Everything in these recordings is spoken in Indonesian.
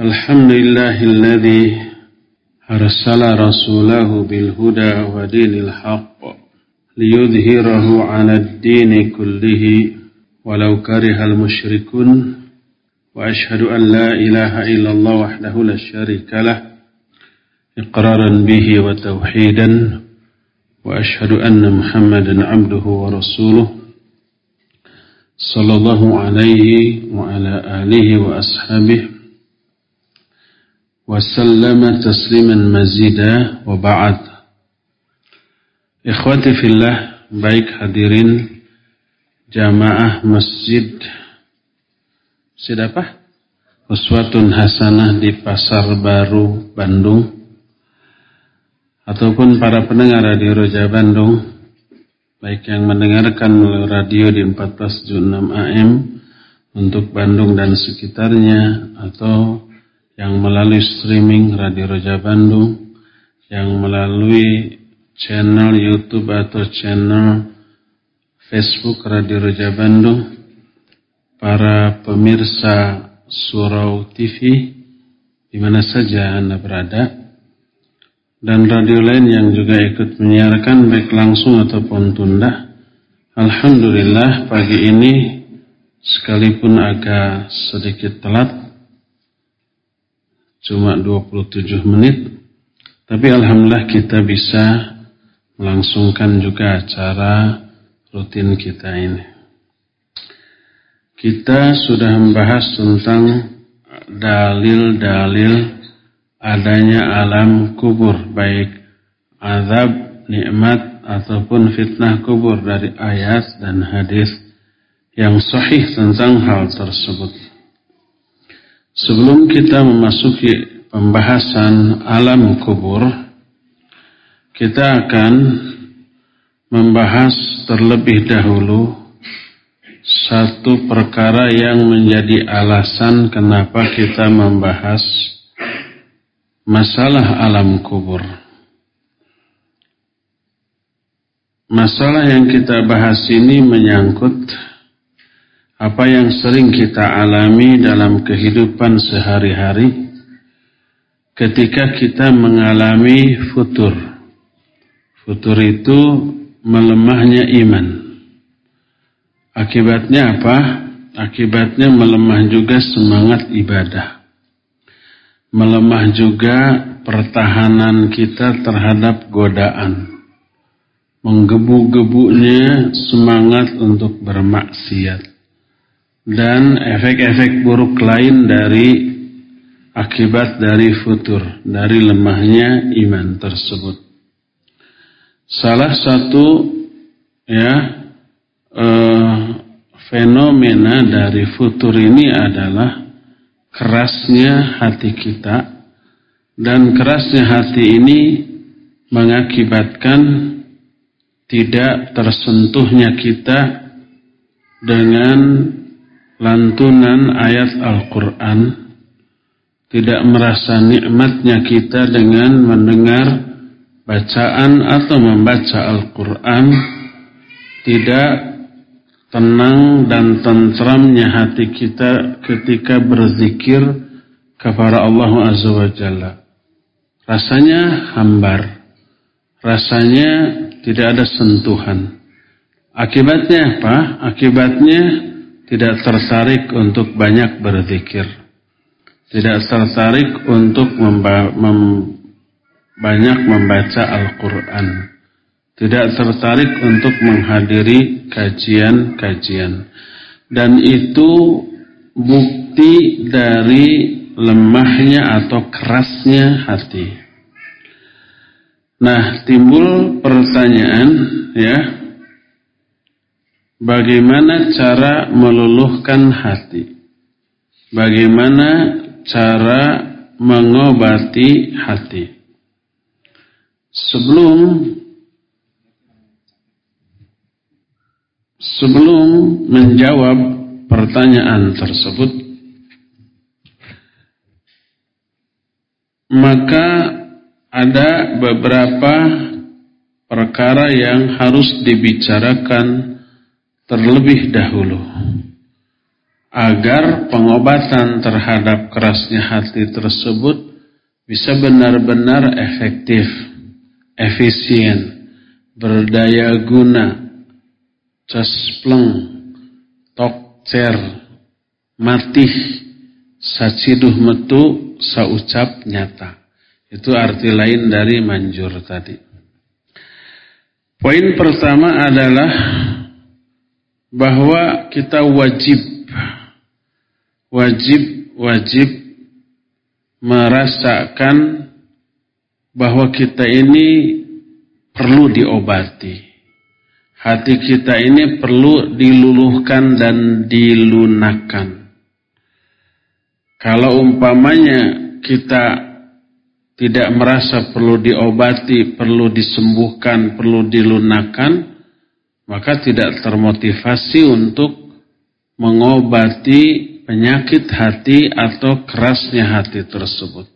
الحمد لله الذي أرسل رسوله بالهدى ودين الحق ليظهره على الدين كله ولو كره المشركون وأشهد أن لا إله إلا الله وحده لا شريك له إقرارا به وتوحيدا وأشهد أن محمدا عبده ورسوله صلى الله عليه وعلى آله وأصحابه وسلم تسليما مزيدا وبعد إخواتي في الله baik hadirin jamaah masjid Masjid apa? Uswatun Hasanah di Pasar Baru Bandung ataupun para pendengar Radio Roja Bandung baik yang mendengarkan melalui radio di 1476 AM untuk Bandung dan sekitarnya atau yang melalui streaming Radio Roja Bandung, yang melalui channel YouTube atau channel Facebook Radio Roja Bandung, para pemirsa Surau TV di mana saja Anda berada, dan radio lain yang juga ikut menyiarkan baik langsung ataupun tunda. Alhamdulillah pagi ini sekalipun agak sedikit telat cuma 27 menit, tapi alhamdulillah kita bisa melangsungkan juga acara rutin kita ini. Kita sudah membahas tentang dalil-dalil adanya alam kubur, baik azab, nikmat, ataupun fitnah kubur dari ayat dan hadis yang sahih tentang hal tersebut. Sebelum kita memasuki pembahasan alam kubur, kita akan membahas terlebih dahulu satu perkara yang menjadi alasan kenapa kita membahas masalah alam kubur. Masalah yang kita bahas ini menyangkut apa yang sering kita alami dalam kehidupan sehari-hari ketika kita mengalami futur. Futur itu melemahnya iman. Akibatnya apa? Akibatnya melemah juga semangat ibadah. Melemah juga pertahanan kita terhadap godaan. Menggebu-gebunya semangat untuk bermaksiat dan efek-efek buruk lain dari akibat dari futur, dari lemahnya iman tersebut. Salah satu ya eh, fenomena dari futur ini adalah kerasnya hati kita dan kerasnya hati ini mengakibatkan tidak tersentuhnya kita dengan lantunan ayat Al-Quran, tidak merasa nikmatnya kita dengan mendengar bacaan atau membaca Al-Quran, tidak tenang dan tentramnya hati kita ketika berzikir kepada Allah Azza wa Jalla. Rasanya hambar, rasanya tidak ada sentuhan. Akibatnya apa? Akibatnya tidak tertarik untuk banyak berzikir, tidak tertarik untuk memba mem banyak membaca Al-Quran, tidak tertarik untuk menghadiri kajian-kajian, dan itu bukti dari lemahnya atau kerasnya hati. Nah, timbul pertanyaan, ya, Bagaimana cara meluluhkan hati? Bagaimana cara mengobati hati? Sebelum sebelum menjawab pertanyaan tersebut, maka ada beberapa perkara yang harus dibicarakan terlebih dahulu. agar pengobatan terhadap kerasnya hati tersebut bisa benar-benar efektif, efisien, berdaya guna, cespleng, tokcer, matih, saciduh metu, saucap nyata. Itu arti lain dari manjur tadi. Poin pertama adalah bahwa kita wajib wajib wajib merasakan bahwa kita ini perlu diobati. Hati kita ini perlu diluluhkan dan dilunakkan. Kalau umpamanya kita tidak merasa perlu diobati, perlu disembuhkan, perlu dilunakkan, maka tidak termotivasi untuk mengobati penyakit hati atau kerasnya hati tersebut.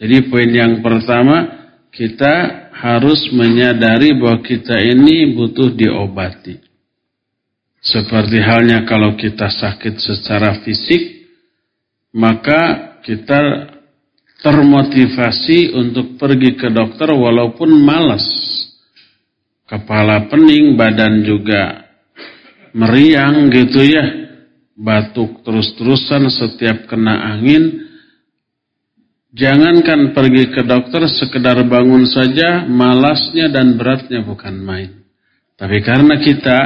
Jadi poin yang pertama, kita harus menyadari bahwa kita ini butuh diobati. Seperti halnya kalau kita sakit secara fisik, maka kita termotivasi untuk pergi ke dokter walaupun malas. Kepala pening, badan juga meriang gitu ya. Batuk terus-terusan setiap kena angin. Jangankan pergi ke dokter sekedar bangun saja malasnya dan beratnya bukan main. Tapi karena kita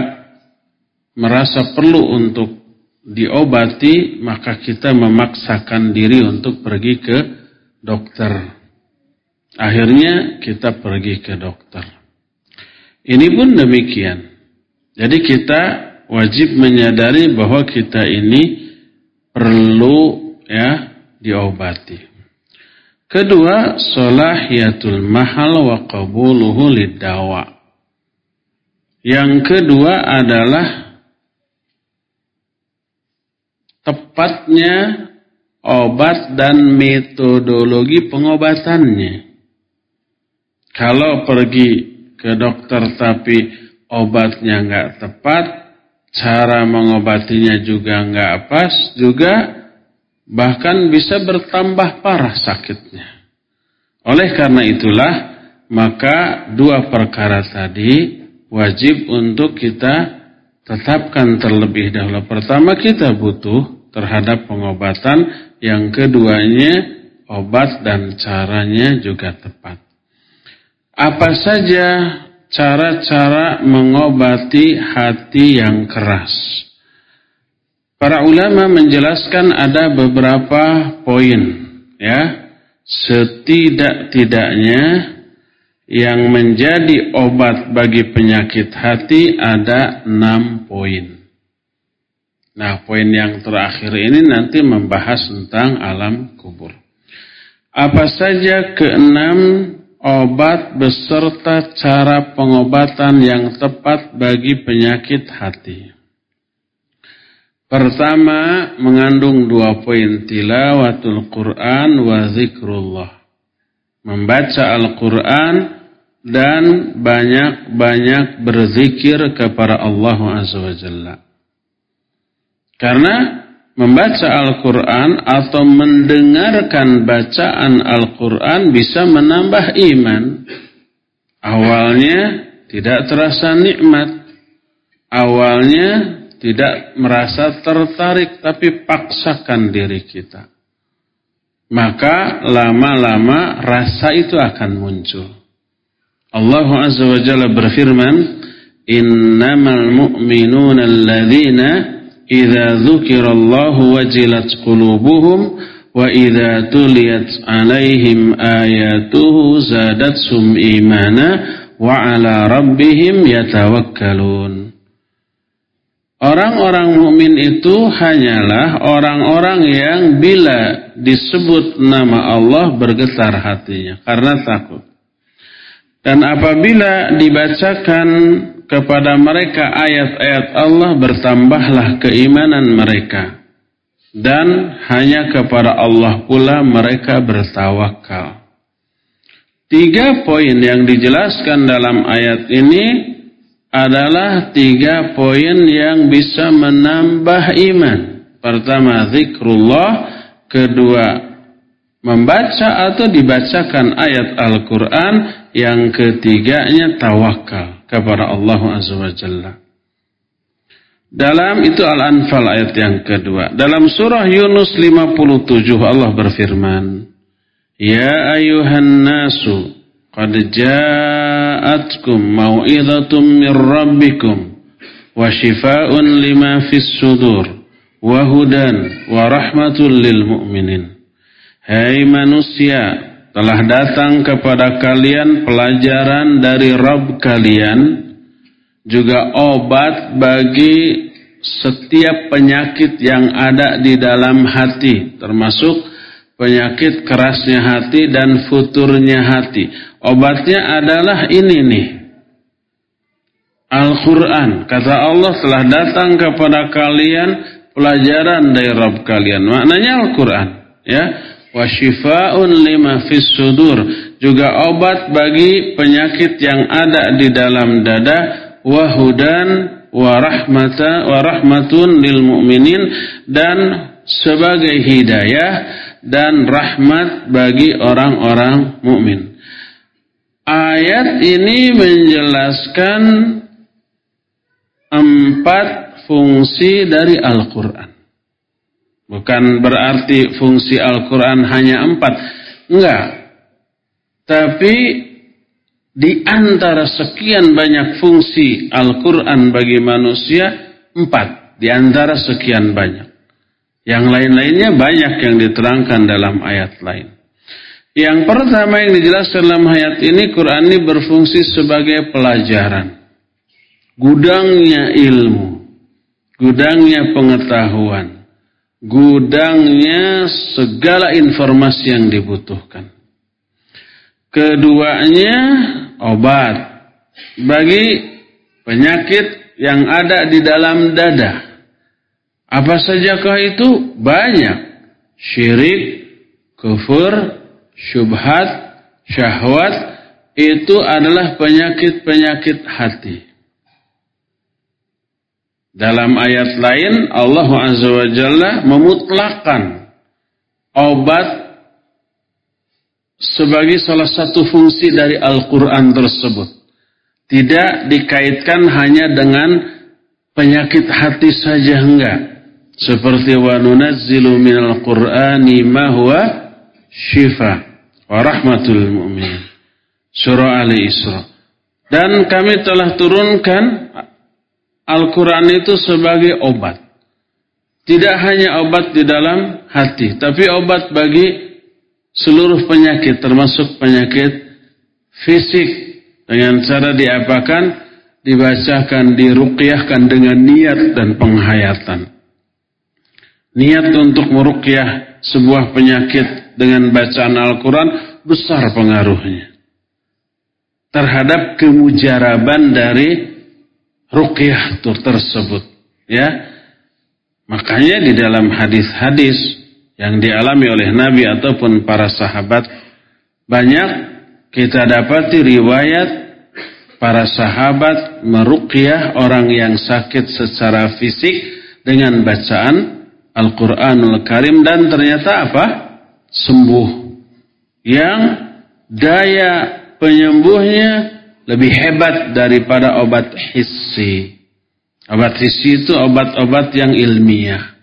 merasa perlu untuk diobati, maka kita memaksakan diri untuk pergi ke dokter. Akhirnya kita pergi ke dokter. Ini pun demikian. Jadi kita wajib menyadari bahwa kita ini perlu ya diobati. Kedua, solahiyatul mahal wa qabuluhu lidawa. Yang kedua adalah tepatnya obat dan metodologi pengobatannya. Kalau pergi ke dokter tapi obatnya nggak tepat, cara mengobatinya juga nggak pas, juga bahkan bisa bertambah parah sakitnya. Oleh karena itulah, maka dua perkara tadi wajib untuk kita tetapkan terlebih dahulu. Pertama kita butuh terhadap pengobatan yang keduanya, obat dan caranya juga tepat. Apa saja cara-cara mengobati hati yang keras? Para ulama menjelaskan ada beberapa poin, ya. Setidak-tidaknya yang menjadi obat bagi penyakit hati ada enam poin. Nah, poin yang terakhir ini nanti membahas tentang alam kubur. Apa saja keenam obat beserta cara pengobatan yang tepat bagi penyakit hati. Pertama, mengandung dua poin tilawatul Quran wa zikrullah. Membaca Al-Quran dan banyak-banyak berzikir kepada Allah Azza wa Jalla. Karena membaca Al-Quran atau mendengarkan bacaan Al-Quran bisa menambah iman. Awalnya tidak terasa nikmat. Awalnya tidak merasa tertarik tapi paksakan diri kita. Maka lama-lama rasa itu akan muncul. Allah Azza wa Jalla berfirman, "Innamal mu'minuna Iza dzukirallahu wajilat qulubuhum wa iza tuliyat alaihim ayatuhu zadatsum imana wa ala rabbihim yatawakkalun Orang-orang mukmin itu hanyalah orang-orang yang bila disebut nama Allah bergetar hatinya karena takut. Dan apabila dibacakan kepada mereka ayat-ayat Allah bertambahlah keimanan mereka dan hanya kepada Allah pula mereka bertawakal. Tiga poin yang dijelaskan dalam ayat ini adalah tiga poin yang bisa menambah iman. Pertama zikrullah, kedua membaca atau dibacakan ayat Al-Quran, yang ketiganya tawakal kepada Allah Azza wa Jalla. Dalam itu Al-Anfal ayat yang kedua. Dalam surah Yunus 57 Allah berfirman, Ya ayuhan nasu, qad ja'atkum mau'izatum min rabbikum wa shifa'un lima fis sudur wa hudan wa rahmatul lil mu'minin. Hai manusia, telah datang kepada kalian pelajaran dari Rabb kalian juga obat bagi setiap penyakit yang ada di dalam hati termasuk penyakit kerasnya hati dan futurnya hati. Obatnya adalah ini nih. Al-Quran. Kata Allah telah datang kepada kalian pelajaran dari Rabb kalian. Maknanya Al-Quran ya wa syifaun lima fis sudur juga obat bagi penyakit yang ada di dalam dada wa hudan wa rahmata wa rahmatun lil mu'minin dan sebagai hidayah dan rahmat bagi orang-orang mukmin. Ayat ini menjelaskan empat fungsi dari Al-Quran. Bukan berarti fungsi Al-Quran hanya empat. Enggak. Tapi di antara sekian banyak fungsi Al-Quran bagi manusia, empat. Di antara sekian banyak. Yang lain-lainnya banyak yang diterangkan dalam ayat lain. Yang pertama yang dijelaskan dalam ayat ini, Quran ini berfungsi sebagai pelajaran. Gudangnya ilmu. Gudangnya pengetahuan gudangnya segala informasi yang dibutuhkan. Keduanya obat bagi penyakit yang ada di dalam dada. Apa sajakah itu? Banyak. Syirik, kufur, syubhat, syahwat itu adalah penyakit-penyakit hati. Dalam ayat lain Allah Azza wa Jalla memutlakan obat sebagai salah satu fungsi dari Al-Quran tersebut. Tidak dikaitkan hanya dengan penyakit hati saja enggak. Seperti wa nunazzilu minal Qur'ani ma huwa syifa wa rahmatul mu'minin. Surah Ali Isra. Dan kami telah turunkan Al-Quran itu sebagai obat. Tidak hanya obat di dalam hati, tapi obat bagi seluruh penyakit, termasuk penyakit fisik. Dengan cara diapakan? Dibacakan, diruqyahkan dengan niat dan penghayatan. Niat untuk meruqyah sebuah penyakit dengan bacaan Al-Quran besar pengaruhnya. Terhadap kemujaraban dari ruqyah tersebut ya makanya di dalam hadis-hadis yang dialami oleh Nabi ataupun para sahabat banyak kita dapati riwayat para sahabat meruqyah orang yang sakit secara fisik dengan bacaan Al-Qur'anul Karim dan ternyata apa? sembuh yang daya penyembuhnya lebih hebat daripada obat hissi. Obat hissi itu obat-obat yang ilmiah.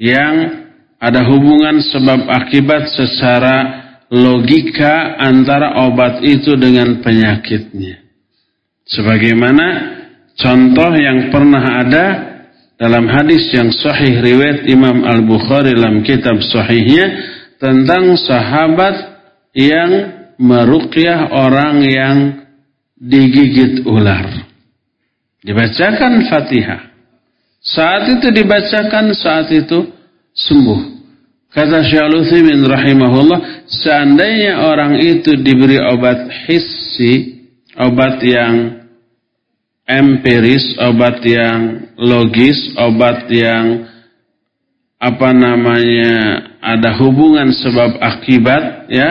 Yang ada hubungan sebab akibat secara logika antara obat itu dengan penyakitnya. Sebagaimana contoh yang pernah ada dalam hadis yang sahih riwayat Imam Al-Bukhari dalam kitab sahihnya tentang sahabat yang meruqyah orang yang digigit ular. Dibacakan Fatihah. Saat itu dibacakan, saat itu sembuh. Kata bin rahimahullah, seandainya orang itu diberi obat hissi, obat yang empiris, obat yang logis, obat yang apa namanya ada hubungan sebab akibat ya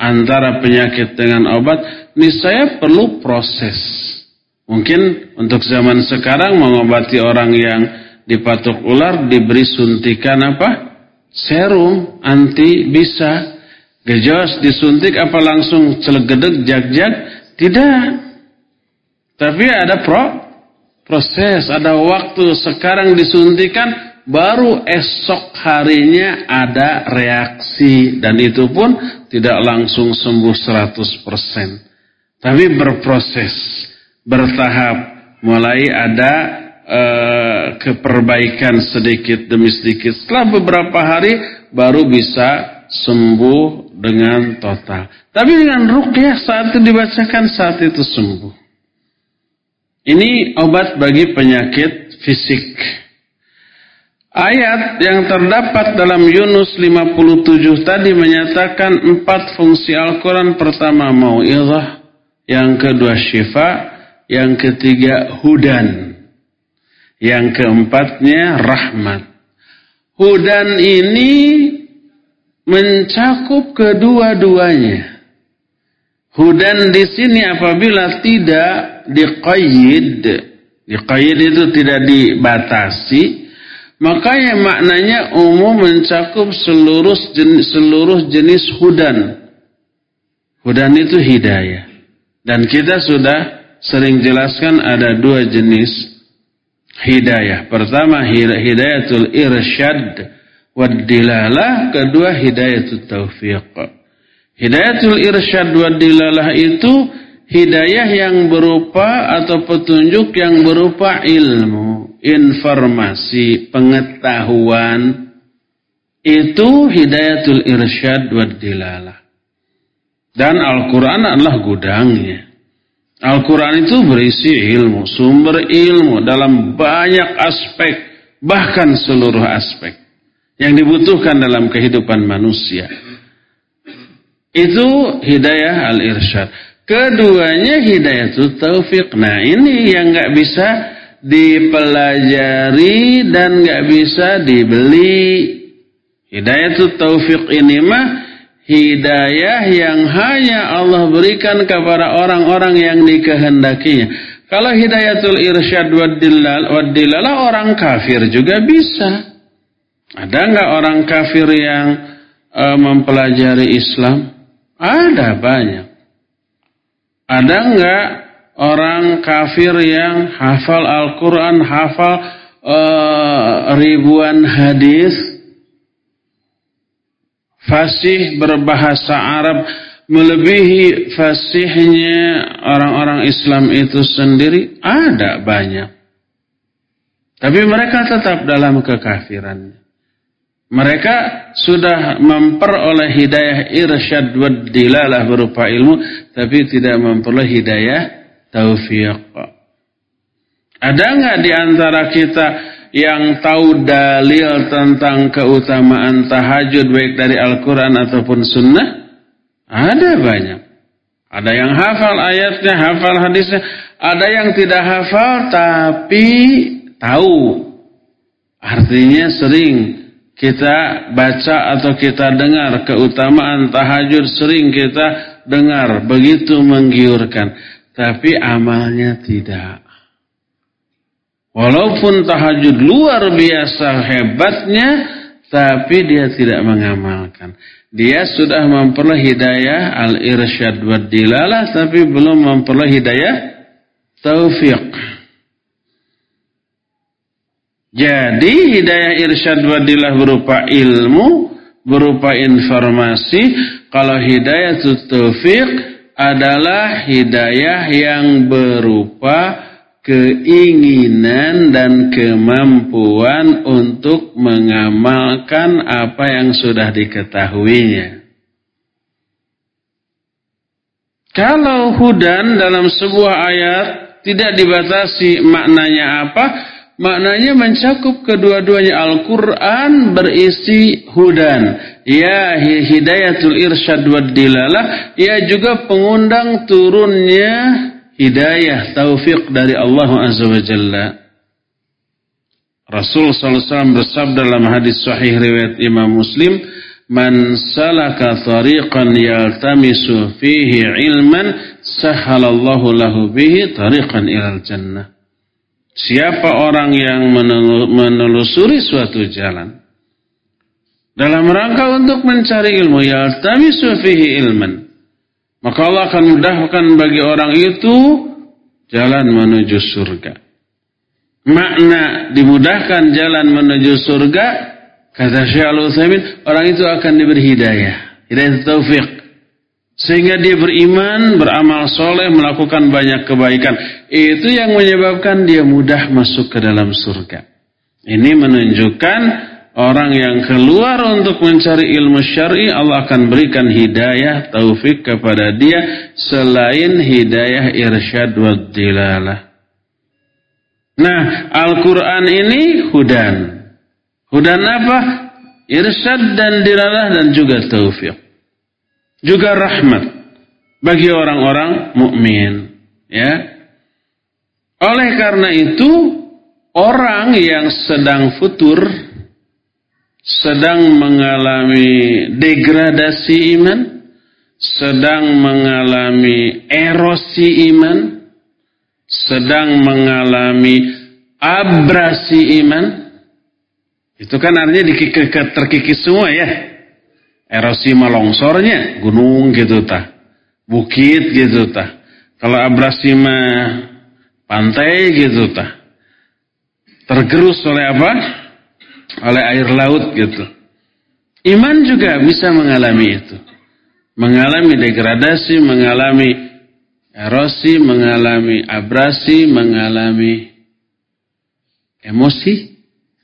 antara penyakit dengan obat niscaya perlu proses. Mungkin untuk zaman sekarang mengobati orang yang dipatok ular, diberi suntikan apa? Serum anti bisa. Gejos disuntik apa langsung celegedeg jag-jag? Tidak. Tapi ada pro proses, ada waktu. Sekarang disuntikan, baru esok harinya ada reaksi. Dan itu pun tidak langsung sembuh 100%. Tapi berproses, bertahap. Mulai ada uh, keperbaikan sedikit demi sedikit. Setelah beberapa hari baru bisa sembuh dengan total. Tapi dengan rukyah saat itu dibacakan saat itu sembuh. Ini obat bagi penyakit fisik. Ayat yang terdapat dalam Yunus 57 tadi menyatakan empat fungsi Al-Quran. Pertama mau'izah, yang kedua syifa, yang ketiga hudan. Yang keempatnya rahmat. Hudan ini mencakup kedua-duanya. Hudan di sini apabila tidak diqayyid, diqayyid itu tidak dibatasi, makanya maknanya umum mencakup seluruh jenis, seluruh jenis hudan. Hudan itu hidayah. Dan kita sudah sering jelaskan ada dua jenis hidayah. Pertama hidayatul irsyad wad dilalah, kedua hidayatul taufiq. Hidayatul irsyad wad dilalah itu hidayah yang berupa atau petunjuk yang berupa ilmu, informasi, pengetahuan. Itu hidayatul irsyad wad dilalah. Dan Al-Quran adalah gudangnya. Al-Quran itu berisi ilmu, sumber ilmu dalam banyak aspek, bahkan seluruh aspek yang dibutuhkan dalam kehidupan manusia. Itu hidayah al-irsyad. Keduanya hidayah itu taufik. Nah ini yang nggak bisa dipelajari dan nggak bisa dibeli. Hidayah itu taufik ini mah hidayah yang hanya Allah berikan kepada orang-orang yang dikehendakinya. Kalau hidayatul irsyad wadillalah orang kafir juga bisa. Ada nggak orang kafir yang uh, mempelajari Islam? Ada banyak. Ada nggak orang kafir yang hafal Al-Quran, hafal uh, ribuan hadis? Fasih berbahasa Arab melebihi fasihnya orang-orang Islam itu sendiri ada banyak. Tapi mereka tetap dalam kekafiran. Mereka sudah memperoleh hidayah irsyad wa dilalah berupa ilmu, tapi tidak memperoleh hidayah taufiq. Ada nggak di antara kita yang tahu dalil tentang keutamaan tahajud baik dari Al-Quran ataupun sunnah? Ada banyak. Ada yang hafal ayatnya, hafal hadisnya. Ada yang tidak hafal tapi tahu. Artinya sering kita baca atau kita dengar keutamaan tahajud sering kita dengar begitu menggiurkan. Tapi amalnya tidak. Walaupun tahajud luar biasa hebatnya, tapi dia tidak mengamalkan. Dia sudah memperoleh hidayah al-irsyad wa dilalah, tapi belum memperoleh hidayah taufiq. Jadi hidayah irsyad wa dilalah berupa ilmu, berupa informasi. Kalau hidayah taufiq adalah hidayah yang berupa keinginan dan kemampuan untuk mengamalkan apa yang sudah diketahuinya. Kalau hudan dalam sebuah ayat tidak dibatasi maknanya apa, maknanya mencakup kedua-duanya. Al-Quran berisi hudan. Ya hidayatul irsyad wa dilalah. Ya juga pengundang turunnya hidayah taufik dari Allah Azza wa Jalla. Rasul SAW bersabda dalam hadis sahih riwayat Imam Muslim, "Man salaka tariqan yaltamisu fihi ilman, sahhalallahu lahu bihi tariqan ilal jannah." Siapa orang yang menelusuri suatu jalan dalam rangka untuk mencari ilmu ya tapi fihi ilman maka Allah akan mudahkan bagi orang itu jalan menuju surga makna dimudahkan jalan menuju surga kata Syekh Al-Utsaimin orang itu akan diberi hidayah hidayah taufik sehingga dia beriman, beramal soleh, melakukan banyak kebaikan. Itu yang menyebabkan dia mudah masuk ke dalam surga. Ini menunjukkan orang yang keluar untuk mencari ilmu syar'i Allah akan berikan hidayah taufik kepada dia selain hidayah irsyad wa dilalah. Nah, Al-Qur'an ini hudan. Hudan apa? Irsyad dan dilalah dan juga taufik juga rahmat bagi orang-orang mukmin ya oleh karena itu orang yang sedang futur sedang mengalami degradasi iman sedang mengalami erosi iman sedang mengalami abrasi iman. Itu kan artinya terkikis semua ya. Erosi malongsornya gunung gitu tah. Bukit gitu tah. Kalau abrasi mah pantai gitu tah. Tergerus oleh apa oleh air laut gitu. Iman juga bisa mengalami itu. Mengalami degradasi mengalami erosi mengalami abrasi mengalami emosi.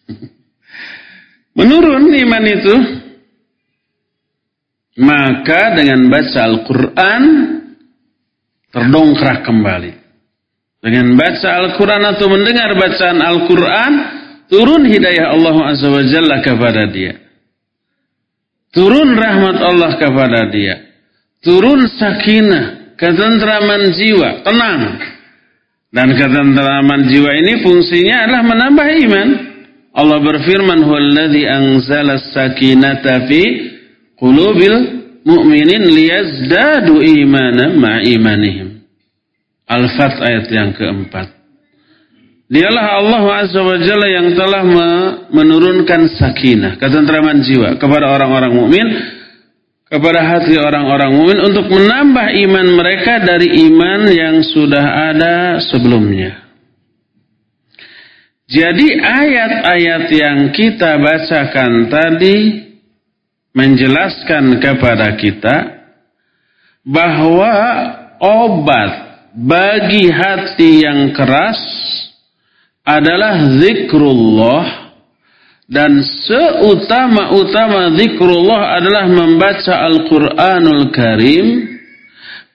Menurun iman itu maka dengan baca Al-Quran terdongkrak kembali. Dengan baca Al-Quran atau mendengar bacaan Al-Quran, turun hidayah Allah Azza wa Jalla kepada dia. Turun rahmat Allah kepada dia. Turun sakinah, ketentraman jiwa, tenang. Dan ketentraman jiwa ini fungsinya adalah menambah iman. Allah berfirman, "Huwallazi anzala sakinata fi qulubil mu'minin liyazdadu imanan ma'a imanihim. Al-Fat ayat yang keempat. Dialah Allah Azza wa Jalla yang telah menurunkan sakinah, ketentraman jiwa kepada orang-orang mukmin, kepada hati orang-orang mukmin untuk menambah iman mereka dari iman yang sudah ada sebelumnya. Jadi ayat-ayat yang kita bacakan tadi menjelaskan kepada kita bahwa obat bagi hati yang keras adalah zikrullah dan seutama-utama zikrullah adalah membaca Al-Quranul Karim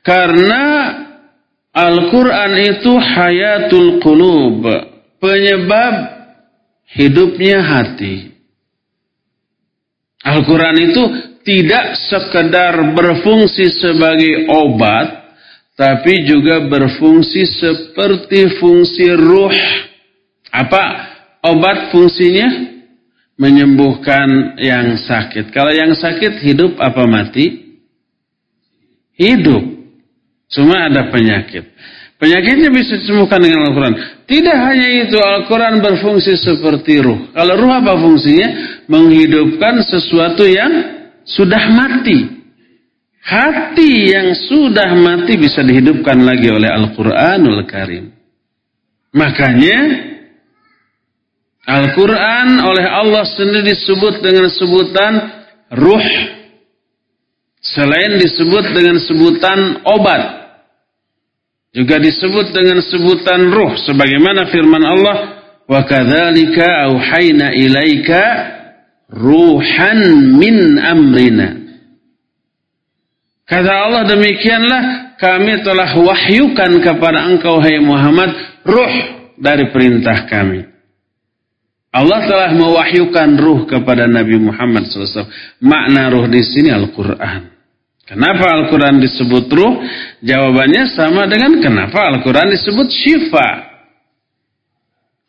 karena Al-Quran itu hayatul qulub penyebab hidupnya hati Al-Quran itu tidak sekedar berfungsi sebagai obat, tapi juga berfungsi seperti fungsi ruh. Apa obat fungsinya? Menyembuhkan yang sakit. Kalau yang sakit hidup apa mati? Hidup. Cuma ada penyakit. Penyakitnya bisa disembuhkan dengan Al-Quran. Tidak hanya itu, Al-Quran berfungsi seperti ruh. Kalau ruh apa fungsinya? Menghidupkan sesuatu yang sudah mati. Hati yang sudah mati bisa dihidupkan lagi oleh Al-Quranul Karim. Makanya, Al-Quran oleh Allah sendiri disebut dengan sebutan ruh. Selain disebut dengan sebutan obat. Juga disebut dengan sebutan ruh sebagaimana firman Allah wa kadzalika auhayna ilaika ruhan min amrina. Kata Allah demikianlah kami telah wahyukan kepada engkau hai Muhammad ruh dari perintah kami. Allah telah mewahyukan ruh kepada Nabi Muhammad SAW. Makna ruh di sini Al-Quran. Kenapa Al-Quran disebut ruh? Jawabannya sama dengan kenapa Al-Quran disebut syifa.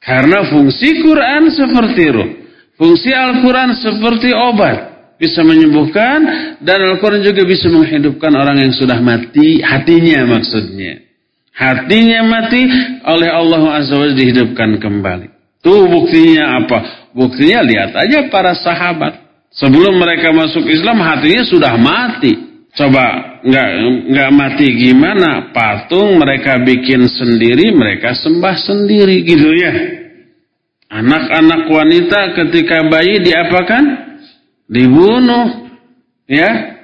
Karena fungsi Quran seperti ruh. Fungsi Al-Quran seperti obat. Bisa menyembuhkan dan Al-Quran juga bisa menghidupkan orang yang sudah mati hatinya maksudnya. Hatinya mati oleh Allah Azza wa dihidupkan kembali. Tuh buktinya apa? Buktinya lihat aja para sahabat. Sebelum mereka masuk Islam hatinya sudah mati. Coba nggak nggak mati gimana? Patung mereka bikin sendiri, mereka sembah sendiri gitu ya. Anak-anak wanita ketika bayi diapakan? Dibunuh. Ya.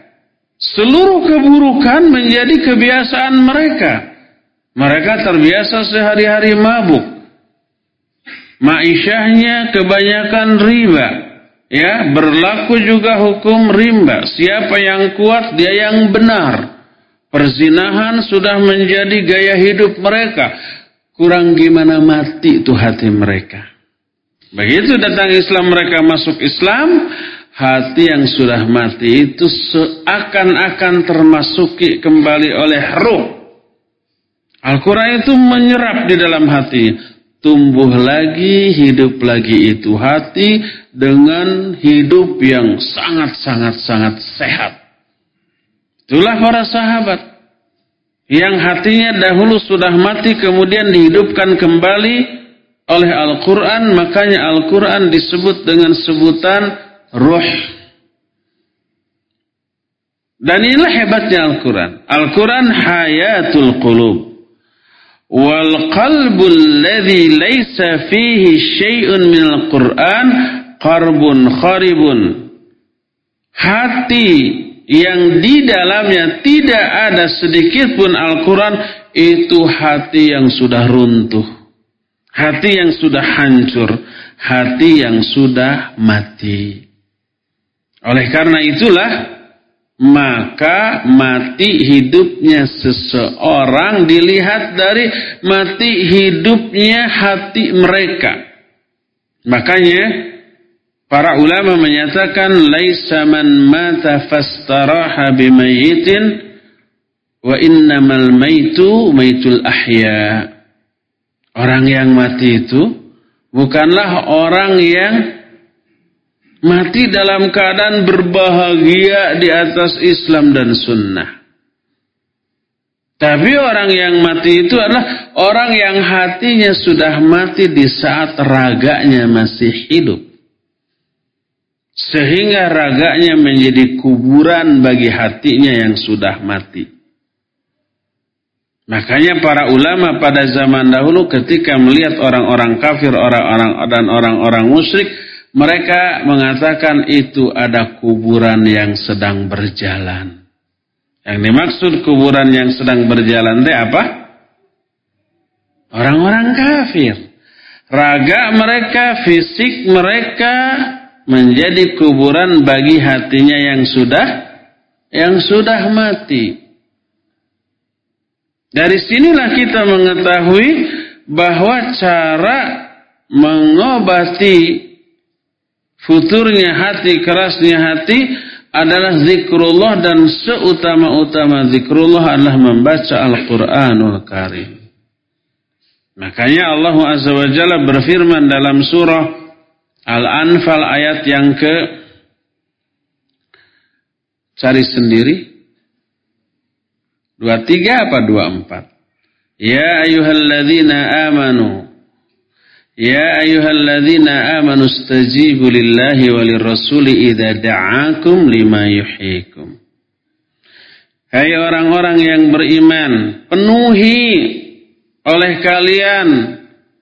Seluruh keburukan menjadi kebiasaan mereka. Mereka terbiasa sehari-hari mabuk. Ma'isyahnya kebanyakan riba. Ya, berlaku juga hukum rimba. Siapa yang kuat, dia yang benar. Perzinahan sudah menjadi gaya hidup mereka. Kurang gimana mati itu hati mereka. Begitu datang Islam mereka masuk Islam, hati yang sudah mati itu seakan-akan termasuki kembali oleh ruh. Al-Quran itu menyerap di dalam hati tumbuh lagi, hidup lagi itu hati dengan hidup yang sangat-sangat-sangat sehat. Itulah para sahabat yang hatinya dahulu sudah mati kemudian dihidupkan kembali oleh Al-Quran. Makanya Al-Quran disebut dengan sebutan ruh. Dan inilah hebatnya Al-Quran. Al-Quran hayatul qulub. Wal qalbul ladzi laisa fihi syai'un minal Qur'an qarbun kharibun. Hati yang di dalamnya tidak ada sedikit pun Al-Quran itu hati yang sudah runtuh. Hati yang sudah hancur. Hati yang sudah mati. Oleh karena itulah maka mati hidupnya seseorang dilihat dari mati hidupnya hati mereka. Makanya para ulama menyatakan laisa man mata fastaraha bimayitin wa innamal maitu maitul ahya. Orang yang mati itu bukanlah orang yang Mati dalam keadaan berbahagia di atas Islam dan sunnah. Tapi orang yang mati itu adalah orang yang hatinya sudah mati di saat raganya masih hidup. Sehingga raganya menjadi kuburan bagi hatinya yang sudah mati. Makanya para ulama pada zaman dahulu ketika melihat orang-orang kafir, orang-orang dan orang-orang musyrik, mereka mengatakan itu ada kuburan yang sedang berjalan. Yang dimaksud kuburan yang sedang berjalan itu apa? Orang-orang kafir. Raga mereka, fisik mereka menjadi kuburan bagi hatinya yang sudah yang sudah mati. Dari sinilah kita mengetahui bahwa cara mengobati futurnya hati, kerasnya hati adalah zikrullah dan seutama-utama zikrullah adalah membaca Al-Quranul Karim. Makanya Allah Azza wa Jalla berfirman dalam surah Al-Anfal ayat yang ke cari sendiri 23 apa 24 Ya ayuhalladzina amanu يا أيها الذين آمنوا استجيبوا لله وللرسول إذا دعاكم لما يحييكم Hai orang-orang yang beriman, penuhi oleh kalian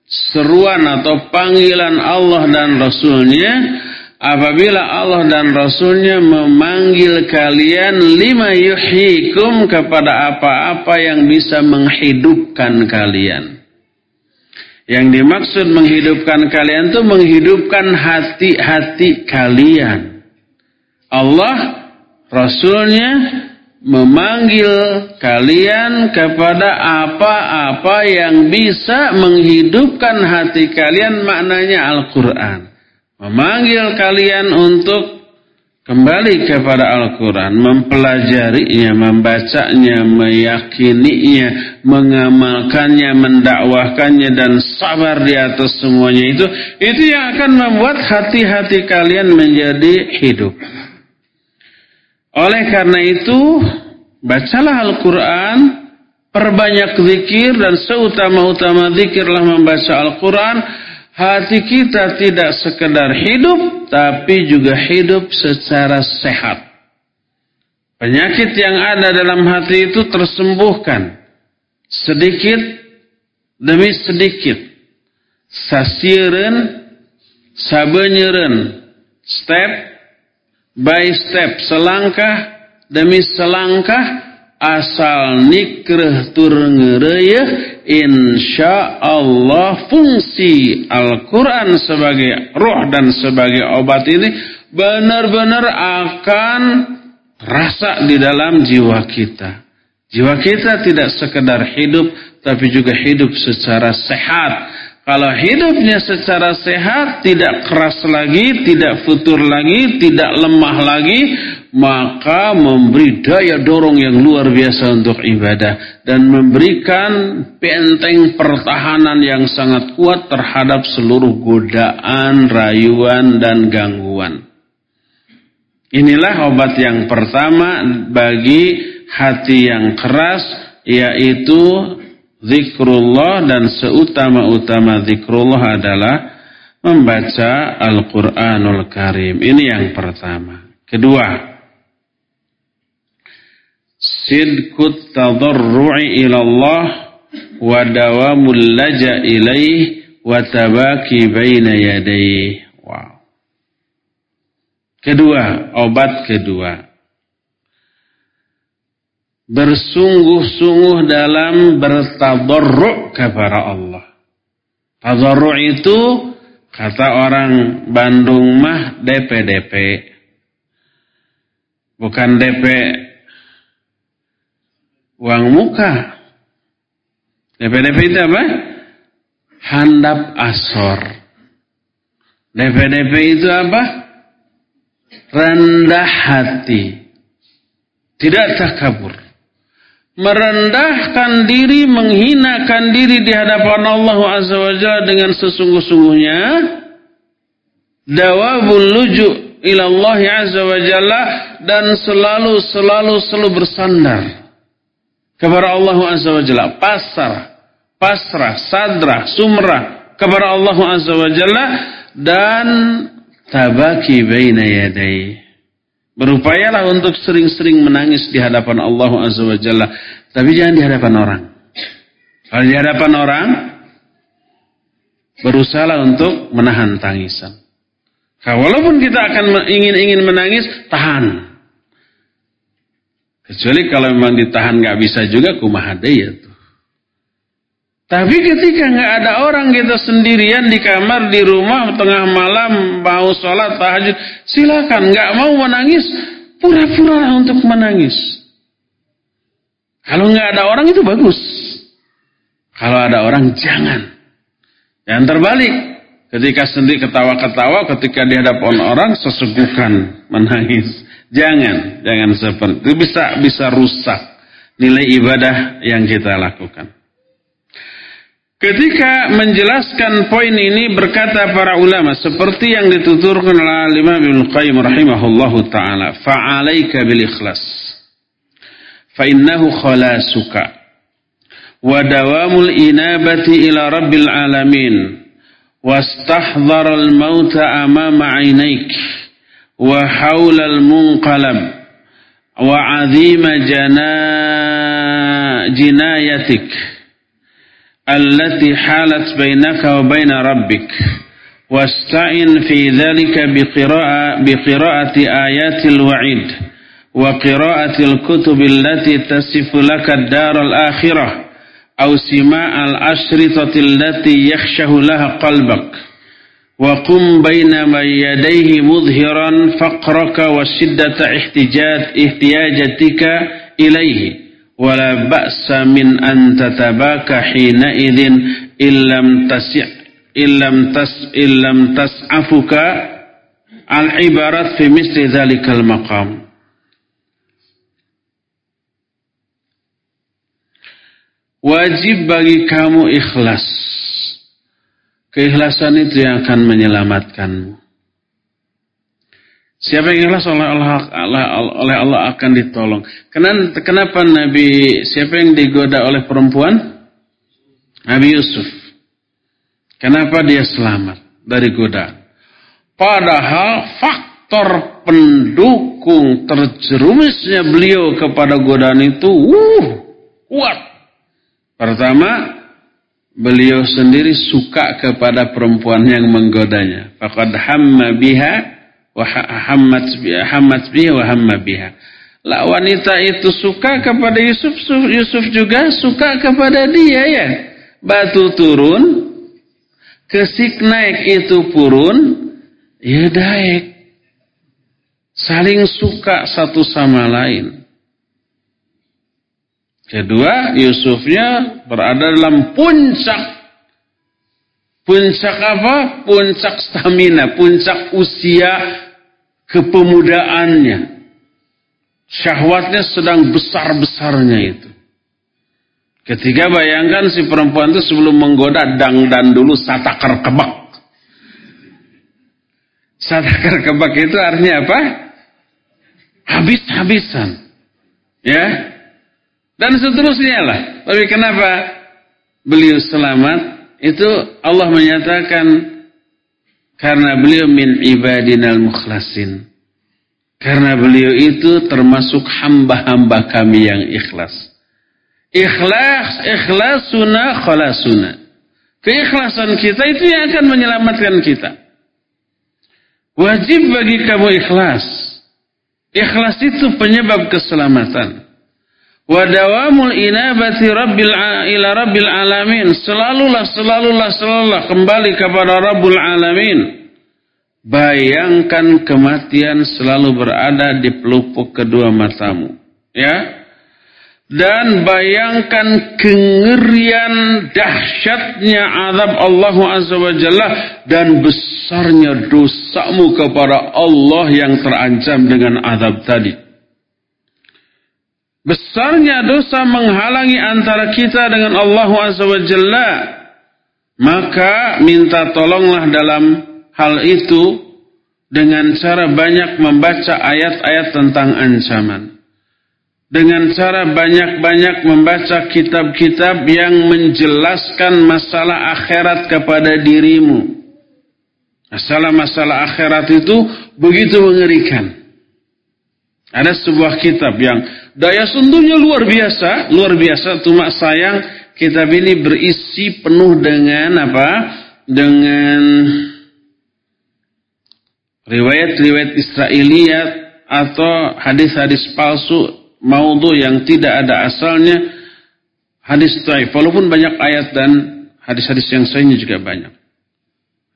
seruan atau panggilan Allah dan Rasulnya apabila Allah dan Rasulnya memanggil kalian lima yuhikum kepada apa-apa yang bisa menghidupkan kalian. Yang dimaksud menghidupkan kalian itu menghidupkan hati-hati kalian. Allah, Rasulnya memanggil kalian kepada apa-apa yang bisa menghidupkan hati kalian maknanya Al-Quran. Memanggil kalian untuk kembali kepada Al-Quran, mempelajarinya, membacanya, meyakininya, mengamalkannya, mendakwahkannya, dan sabar di atas semuanya itu, itu yang akan membuat hati-hati kalian menjadi hidup. Oleh karena itu, bacalah Al-Quran, perbanyak zikir dan seutama-utama zikirlah membaca Al-Quran, hati kita tidak sekedar hidup, tapi juga hidup secara sehat. Penyakit yang ada dalam hati itu tersembuhkan sedikit demi sedikit. Sasiren, sabenyeren, step by step, selangkah demi selangkah asal nikreh tur ngereyeh insya Allah fungsi Al-Quran sebagai roh dan sebagai obat ini benar-benar akan rasa di dalam jiwa kita. Jiwa kita tidak sekedar hidup tapi juga hidup secara sehat kalau hidupnya secara sehat, tidak keras lagi, tidak futur lagi, tidak lemah lagi, maka memberi daya dorong yang luar biasa untuk ibadah dan memberikan benteng pertahanan yang sangat kuat terhadap seluruh godaan, rayuan dan gangguan. Inilah obat yang pertama bagi hati yang keras yaitu zikrullah dan seutama-utama zikrullah adalah membaca Al-Quranul Karim. Ini yang pertama. Kedua, sidkut tadarru'i ilallah wa dawamul laja ilaih wa tabaki baina yadaih. Wow. Kedua, obat kedua bersungguh-sungguh dalam bertadarru' kepada Allah. Tadarru' itu kata orang Bandung mah DP-DP. Bukan DP uang muka. DP-DP itu apa? Handap asor. DP-DP itu apa? Rendah hati. Tidak takabur merendahkan diri, menghinakan diri di hadapan Allah Azza wa Jalla dengan sesungguh-sungguhnya dawabul luju ilallah Azza wa Jalla dan selalu selalu selalu bersandar kepada Allah Azza wa Jalla. Pasar pasrah sadra sumrah kepada Allah Azza wa Jalla dan tabaki baina yadayhi Berupayalah untuk sering-sering menangis di hadapan Allah Azza wa Jalla. Tapi jangan di hadapan orang. Kalau di hadapan orang, berusaha untuk menahan tangisan. Nah, walaupun kita akan ingin-ingin menangis, tahan. Kecuali kalau memang ditahan nggak bisa juga kumahadaya tuh. Tapi ketika nggak ada orang kita sendirian di kamar di rumah tengah malam mau sholat tahajud silakan nggak mau menangis pura-pura untuk menangis. Kalau nggak ada orang itu bagus. Kalau ada orang jangan. Yang terbalik ketika sendiri ketawa-ketawa ketika di hadapan orang sesegukan menangis. Jangan, jangan seperti itu bisa bisa rusak nilai ibadah yang kita lakukan. Ketika menjelaskan poin ini berkata para ulama seperti yang dituturkan oleh Imam Ibnu Qayyim rahimahullahu taala, fa'alaika bil ikhlas. Fa innahu khalasuka wa dawamul inabati ila rabbil alamin wastahdhara al mauta amama 'ainayk wa hawla al munqalab التي حالت بينك وبين ربك. واستعن في ذلك بقراءة, بقراءة آيات الوعيد وقراءة الكتب التي تصف لك الدار الآخرة أو سماع الأشرطة التي يخشه لها قلبك. وقم بين يديه مظهرا فقرك وشدة احتياجتك إليه. Wala ba'sa min an tatabaka hina idzin illam tasi' illam tas illam tas'afuka al ibarat fi misli dzalikal maqam. Wajib bagi kamu ikhlas. Keikhlasan itu yang akan menyelamatkanmu Siapa yang ikhlas oleh Allah, oleh Allah akan ditolong. Kenapa Nabi siapa yang digoda oleh perempuan? Nabi Yusuf. Kenapa dia selamat dari godaan? Padahal faktor pendukung terjerumusnya beliau kepada godaan itu uh, kuat. Pertama, beliau sendiri suka kepada perempuan yang menggodanya. Faqad hamma biha hammat biha wa hamma biha. Lah wanita itu suka kepada Yusuf, Yusuf juga suka kepada dia ya. Batu turun, kesik naik itu purun, ya daik. Saling suka satu sama lain. Kedua, Yusufnya berada dalam puncak. Puncak apa? Puncak stamina, puncak usia kepemudaannya. Syahwatnya sedang besar-besarnya itu. Ketiga, bayangkan si perempuan itu sebelum menggoda dangdan dulu satakar kebak. Satakar kebak itu artinya apa? Habis-habisan. Ya, dan seterusnya lah. Tapi kenapa beliau selamat? Itu Allah menyatakan karena beliau min ibadinal mukhlasin. Karena beliau itu termasuk hamba-hamba kami yang ikhlas. Ikhlas, ikhlasuna khalasuna. Keikhlasan kita itu yang akan menyelamatkan kita. Wajib bagi kamu ikhlas. Ikhlas itu penyebab keselamatan. Wa dawamul inabati rabbil ila rabbil alamin. Selalulah, selalulah, selalulah kembali kepada Rabbul alamin. Bayangkan kematian selalu berada di pelupuk kedua matamu. Ya. Dan bayangkan kengerian dahsyatnya azab Allah Azza wa Jalla dan besarnya dosamu kepada Allah yang terancam dengan azab tadi. Besarnya dosa menghalangi antara kita dengan Allah Azza. Maka minta tolonglah dalam hal itu dengan cara banyak membaca ayat-ayat tentang ancaman. Dengan cara banyak-banyak membaca kitab-kitab yang menjelaskan masalah akhirat kepada dirimu. Masalah-masalah akhirat itu begitu mengerikan. Ada sebuah kitab yang daya sentuhnya luar biasa, luar biasa. Cuma sayang kitab ini berisi penuh dengan apa? Dengan riwayat-riwayat Israiliyat atau hadis-hadis palsu maudhu yang tidak ada asalnya. Hadis taif walaupun banyak ayat dan hadis-hadis yang sahihnya juga banyak.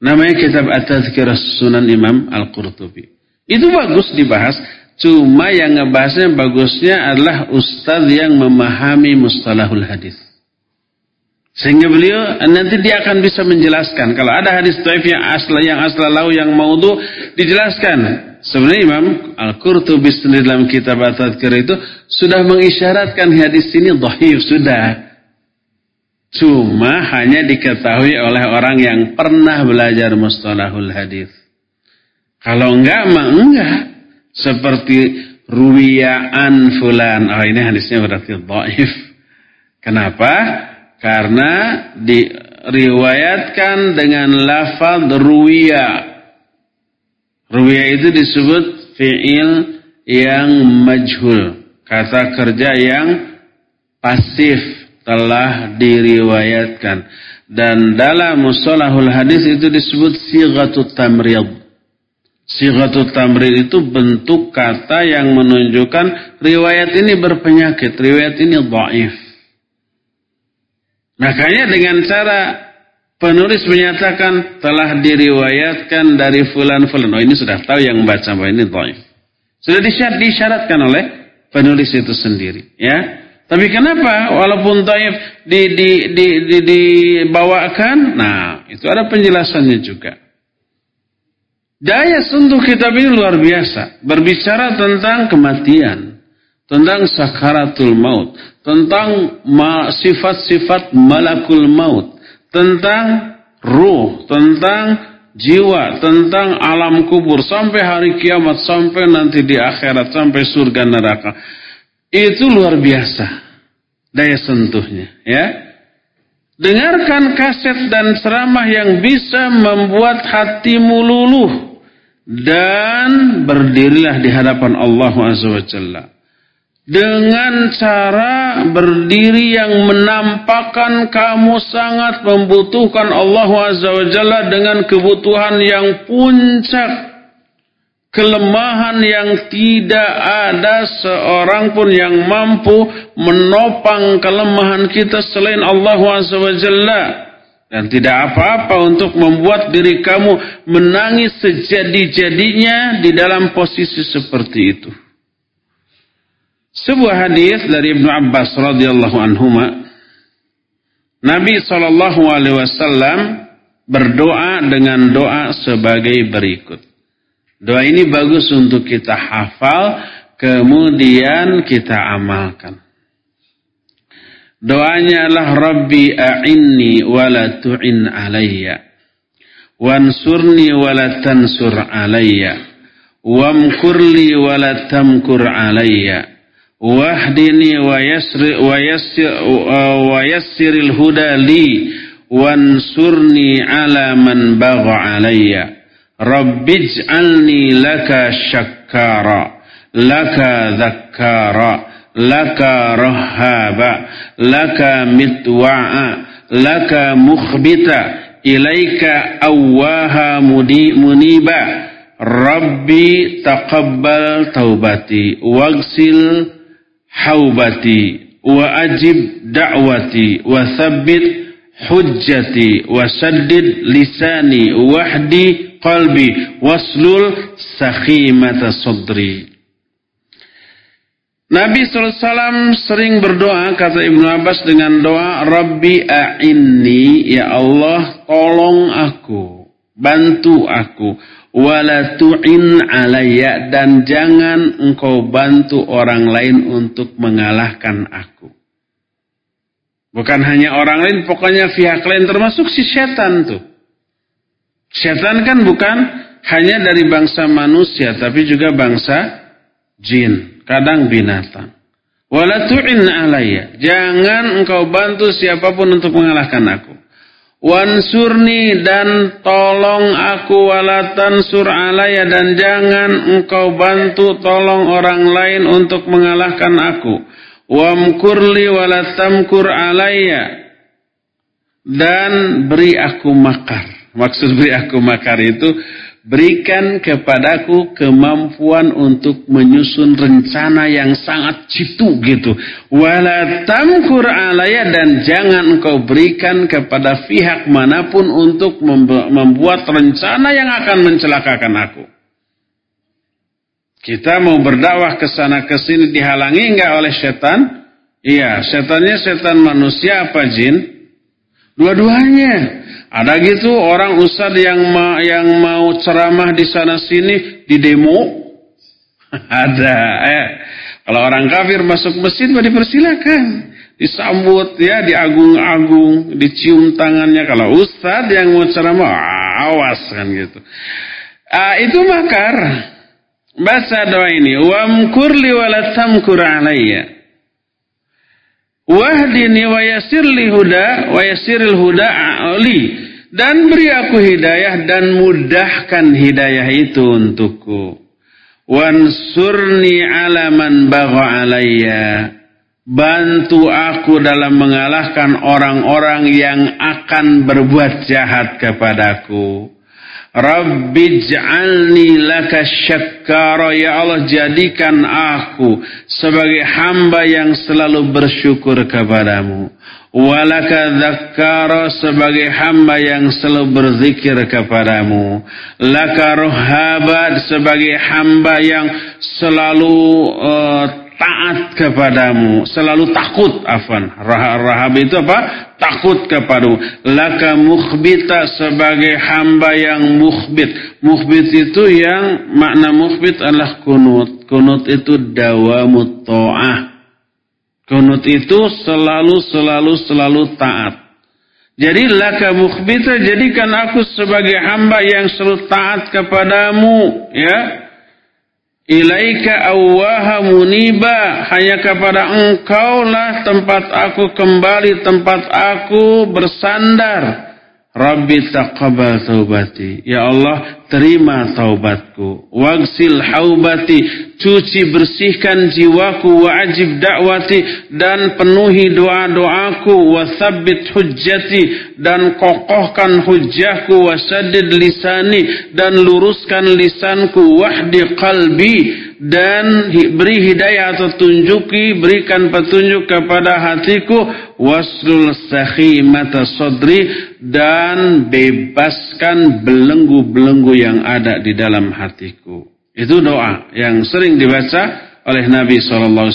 Namanya kitab At-Tazkirah Sunan Imam Al-Qurtubi. Itu bagus dibahas Cuma yang ngebahasnya bagusnya adalah ustaz yang memahami mustalahul hadis. Sehingga beliau nanti dia akan bisa menjelaskan. Kalau ada hadis taif yang asal yang aslalau yang maudhu dijelaskan. Sebenarnya Imam Al-Qurtubi sendiri dalam kitab At-Tadkir itu sudah mengisyaratkan hadis ini dhahif sudah. Cuma hanya diketahui oleh orang yang pernah belajar mustalahul hadis. Kalau enggak mah enggak seperti ruwiyaan fulan. Oh ini hadisnya berarti dhaif. Kenapa? Karena diriwayatkan dengan lafaz ruwiya. Ruwiya itu disebut fi'il yang majhul. Kata kerja yang pasif telah diriwayatkan. Dan dalam musolahul hadis itu disebut sighatut tamriyad. Sighatul tamrid itu bentuk kata yang menunjukkan riwayat ini berpenyakit, riwayat ini dhaif. Makanya dengan cara penulis menyatakan telah diriwayatkan dari fulan-fulan. Oh ini sudah tahu yang membaca bahwa ini dhaif. Sudah disyaratkan oleh penulis itu sendiri, ya. Tapi kenapa walaupun dhaif di, di, di, di, dibawakan? Nah, itu ada penjelasannya juga. Daya sentuh kitab ini luar biasa. Berbicara tentang kematian. Tentang sakaratul maut. Tentang sifat-sifat malakul maut. Tentang ruh. Tentang jiwa, tentang alam kubur sampai hari kiamat, sampai nanti di akhirat, sampai surga neraka. Itu luar biasa daya sentuhnya, ya. Dengarkan kaset dan ceramah yang bisa membuat hatimu luluh dan berdirilah di hadapan Allah Azza wa Jalla. Dengan cara berdiri yang menampakkan kamu sangat membutuhkan Allah Azza wa Jalla dengan kebutuhan yang puncak. Kelemahan yang tidak ada seorang pun yang mampu menopang kelemahan kita selain Allah Azza wa Jalla dan tidak apa-apa untuk membuat diri kamu menangis sejadi-jadinya di dalam posisi seperti itu. Sebuah hadis dari Ibnu Abbas radhiyallahu anhuma Nabi sallallahu alaihi wasallam berdoa dengan doa sebagai berikut. Doa ini bagus untuk kita hafal kemudian kita amalkan. Doanya adalah Rabbi a'inni wa la tu'in alayya. Wansurni wa la tansur alayya. Wamkurli wa la tamkur alayya. Wahdini wa yasri wa yassir wa yassiril huda li. Wansurni ala man bagha alayya. Rabbij'alni laka shakkara laka dhakkara laka rahaba laka mitwa'a laka mukhbita ilaika awwaha muniba rabbi taqabbal taubati wagsil haubati wa ajib da'wati wa thabbit hujjati wa saddid lisani wahdi qalbi waslul sakhimata sadri Nabi SAW sering berdoa kata Ibnu Abbas dengan doa Rabbi a'inni ya Allah tolong aku bantu aku wala tu'in alayya dan jangan engkau bantu orang lain untuk mengalahkan aku. Bukan hanya orang lain, pokoknya pihak lain termasuk si setan tuh. Setan kan bukan hanya dari bangsa manusia, tapi juga bangsa jin, kadang binatang. Wala tu'in. Jangan engkau bantu siapa pun untuk mengalahkan aku. Wansurni dan tolong aku walatan sur alaya dan jangan engkau bantu tolong orang lain untuk mengalahkan aku. Wamkurli walatamkur alaya dan beri aku makar. Maksud beri aku makar itu berikan kepadaku kemampuan untuk menyusun rencana yang sangat jitu gitu. Wala tamkur alaya dan jangan engkau berikan kepada pihak mana pun untuk membuat rencana yang akan mencelakakan aku. Kita mau berdakwah ke sana ke sini dihalangi enggak oleh setan? Iya, setannya setan manusia apa jin? Dua-duanya. Ada gitu orang ustad yang ma yang mau ceramah di sana sini di demo? Ada. Eh. Kalau orang kafir masuk masjid dipersilakan. Disambut ya, diagung-agung, dicium tangannya. Kalau ustad yang mau ceramah, awas kan gitu. Ah, itu makar. Baca doa ini. Wamkurli walatamkur alayya. Wahdini wa yassirli huda wa yassiril huda ali dan beri aku hidayah dan mudahkan hidayah itu untukku. Wansurni ala man bagha alayya. Bantu aku dalam mengalahkan orang-orang yang akan berbuat jahat kepadaku. Rabbi ja'alni laka syakkara ya Allah jadikan aku sebagai hamba yang selalu bersyukur kepadamu. Walaka dzakkara sebagai hamba yang selalu berzikir kepadamu. Laka rohaba sebagai hamba yang selalu uh, taat kepadamu, selalu takut afan. Rahab itu apa? Takut kepadamu. Laka mukhbita sebagai hamba yang mukhbit. Mukhbit itu yang makna mukhbit adalah kunut. Kunut itu dawamut ta'ah. Kunut itu selalu selalu selalu taat. Jadi laka mukhbita jadikan aku sebagai hamba yang selalu taat kepadamu ya. Ilaika awwaha muniba hanya kepada engkaulah tempat aku kembali tempat aku bersandar. Rabbi taqabbal taubati. Ya Allah, terima taubatku. Wagsil haubati, cuci bersihkan jiwaku wa ajib dakwati dan penuhi doa-doaku wa thabbit hujjati dan kokohkan hujjahku wa saddid lisani dan luruskan lisanku wahdi qalbi dan beri hidayah atau tunjuki berikan petunjuk kepada hatiku waslul sakhimata sadri dan bebaskan belenggu-belenggu yang ada di dalam hatiku itu doa yang sering dibaca oleh Nabi SAW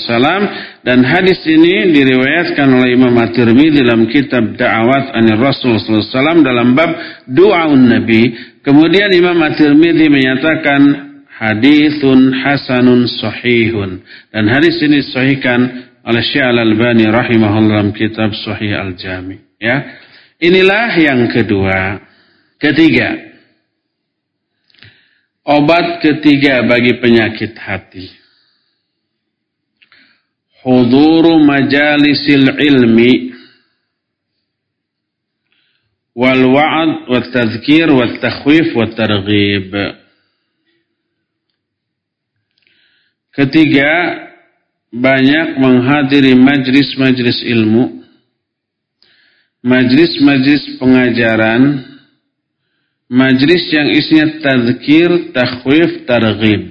dan hadis ini diriwayatkan oleh Imam At-Tirmidzi dalam kitab Da'awat Anir Rasul SAW dalam bab doaun Nabi kemudian Imam At-Tirmidzi menyatakan hadithun hasanun sahihun. Dan hadis ini sahihkan oleh Syekh Al-Albani rahimahullah dalam kitab Sahih Al-Jami. Ya. Inilah yang kedua. Ketiga. Obat ketiga bagi penyakit hati. Huduru majalisil ilmi wal wa'ad wa tazkir wa takhwif wa targhib. Ketiga, banyak menghadiri majlis-majlis ilmu, majlis-majlis pengajaran, majlis yang isinya tazkir, takhwif, targhib.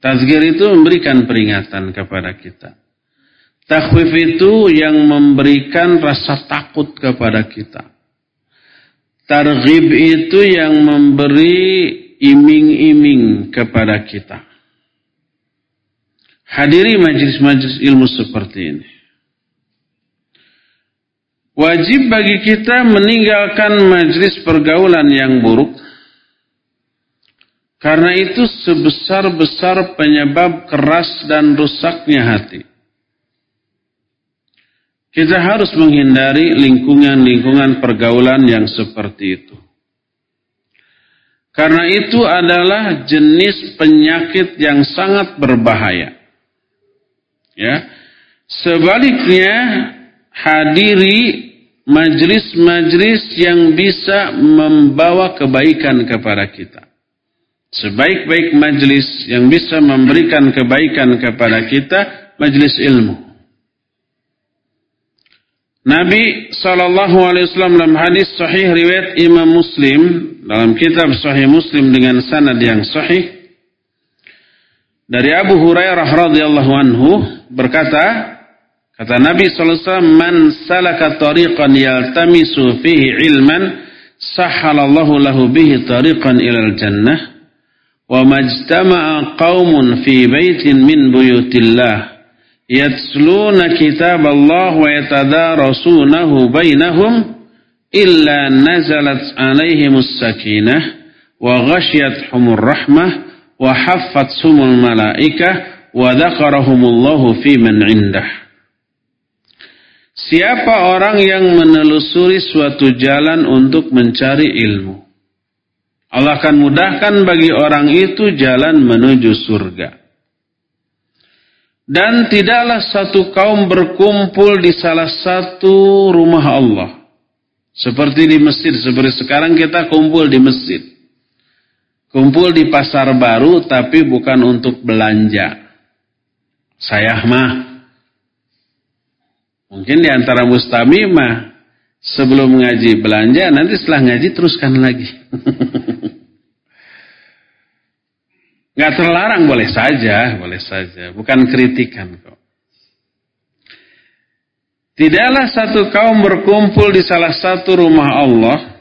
Tazkir itu memberikan peringatan kepada kita. Takhwif itu yang memberikan rasa takut kepada kita. Targhib itu yang memberi iming-iming kepada kita. Hadiri majlis-majlis ilmu seperti ini. Wajib bagi kita meninggalkan majlis pergaulan yang buruk. Karena itu sebesar-besar penyebab keras dan rusaknya hati. Kita harus menghindari lingkungan-lingkungan pergaulan yang seperti itu. Karena itu adalah jenis penyakit yang sangat berbahaya. Ya. Sebaliknya hadiri majlis-majlis yang bisa membawa kebaikan kepada kita. Sebaik-baik majlis yang bisa memberikan kebaikan kepada kita, majlis ilmu. Nabi wasallam dalam hadis sahih riwayat Imam Muslim dalam kitab Sahih Muslim dengan sanad yang sahih dari Abu Hurairah radhiyallahu anhu berkata, kata Nabi wasallam, "Man salaka tariqan yaltamisu fihi ilman, sahhalallahu lahu bihi tariqan ilal jannah." Wa majtama'a qaumun fi baitin min buyutillah yatsluna kitab Allah wa yatadarasunahu bainahum illa nazalat alaihimus sakinah wa ghashiyatuhumur rahmah wa sumul malaikah wa dzakarahumullahu fi man indah. Siapa orang yang menelusuri suatu jalan untuk mencari ilmu? Allah akan mudahkan bagi orang itu jalan menuju surga. Dan tidaklah satu kaum berkumpul di salah satu rumah Allah. Seperti di masjid, seperti sekarang kita kumpul di masjid. Kumpul di pasar baru tapi bukan untuk belanja. Saya mah. Mungkin di antara mustami mah sebelum ngaji belanja nanti setelah ngaji teruskan lagi. Nggak terlarang boleh saja, boleh saja, bukan kritikan kok. Tidaklah satu kaum berkumpul di salah satu rumah Allah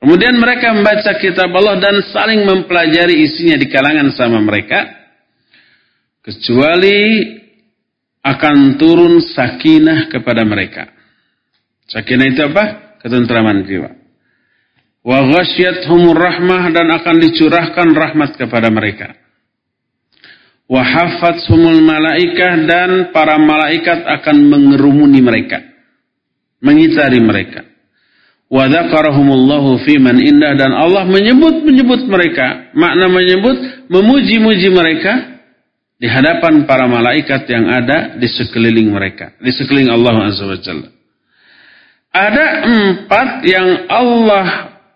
Kemudian mereka membaca kitab Allah dan saling mempelajari isinya di kalangan sama mereka. Kecuali akan turun sakinah kepada mereka. Sakinah itu apa? Ketentraman jiwa. Wa humur rahmah dan akan dicurahkan rahmat kepada mereka. Wa humul malaikah dan para malaikat akan mengerumuni mereka. Mengitari mereka Wa dzakarahumullahu fi man indah dan Allah menyebut-menyebut mereka. Makna menyebut memuji-muji mereka di hadapan para malaikat yang ada di sekeliling mereka, di sekeliling Allah Azza wa Jalla. Ada empat yang Allah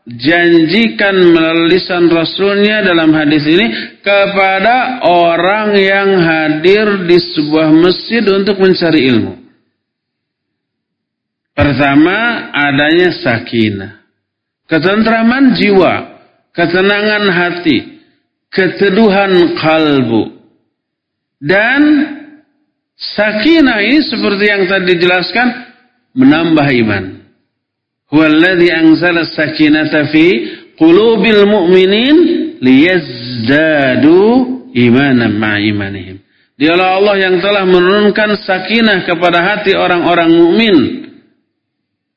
janjikan melalui lisan Rasulnya dalam hadis ini kepada orang yang hadir di sebuah masjid untuk mencari ilmu. Pertama, adanya sakinah. Ketentraman jiwa, ketenangan hati, keteduhan kalbu. Dan sakinah ini seperti yang tadi dijelaskan, menambah iman. Huwaladhi anzala sakinata fi qulubil mu'minin liyazdadu imanan ma'imanihim. Dialah Allah yang telah menurunkan sakinah kepada hati orang-orang mukmin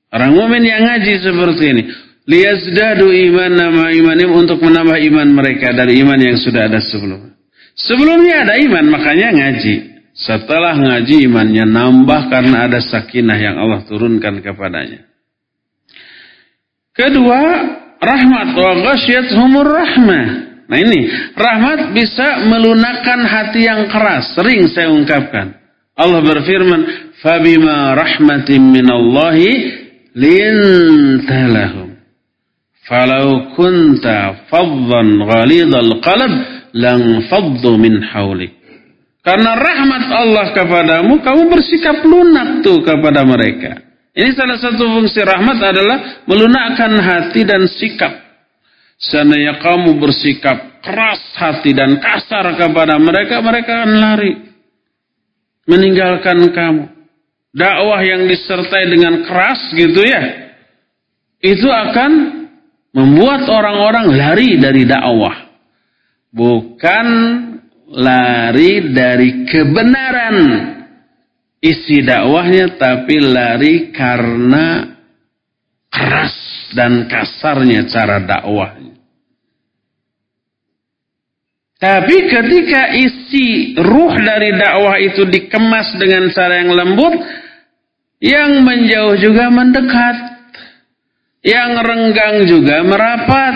Orang mukmin yang ngaji seperti ini, liyazdadu iman nama imanim untuk menambah iman mereka dari iman yang sudah ada sebelumnya. Sebelumnya ada iman, makanya ngaji. Setelah ngaji imannya nambah karena ada sakinah yang Allah turunkan kepadanya. Kedua, rahmat wa humur rahmah. Nah ini, rahmat bisa melunakkan hati yang keras. Sering saya ungkapkan. Allah berfirman, "Fabima rahmatin minallahi linta lahum. Falau kunta faddan ghalidhal qalb lang faddu min. Karena rahmat Allah kepadamu, kamu bersikap lunak tuh kepada mereka. Ini salah satu fungsi rahmat adalah melunakkan hati dan sikap. Seandainya kamu bersikap keras hati dan kasar kepada mereka, mereka akan lari. Meninggalkan kamu dakwah yang disertai dengan keras gitu ya, itu akan membuat orang-orang lari dari dakwah. Bukan lari dari kebenaran isi dakwahnya, tapi lari karena keras dan kasarnya cara dakwahnya. Tapi ketika isi ruh dari dakwah itu dikemas dengan cara yang lembut, yang menjauh juga mendekat. Yang renggang juga merapat.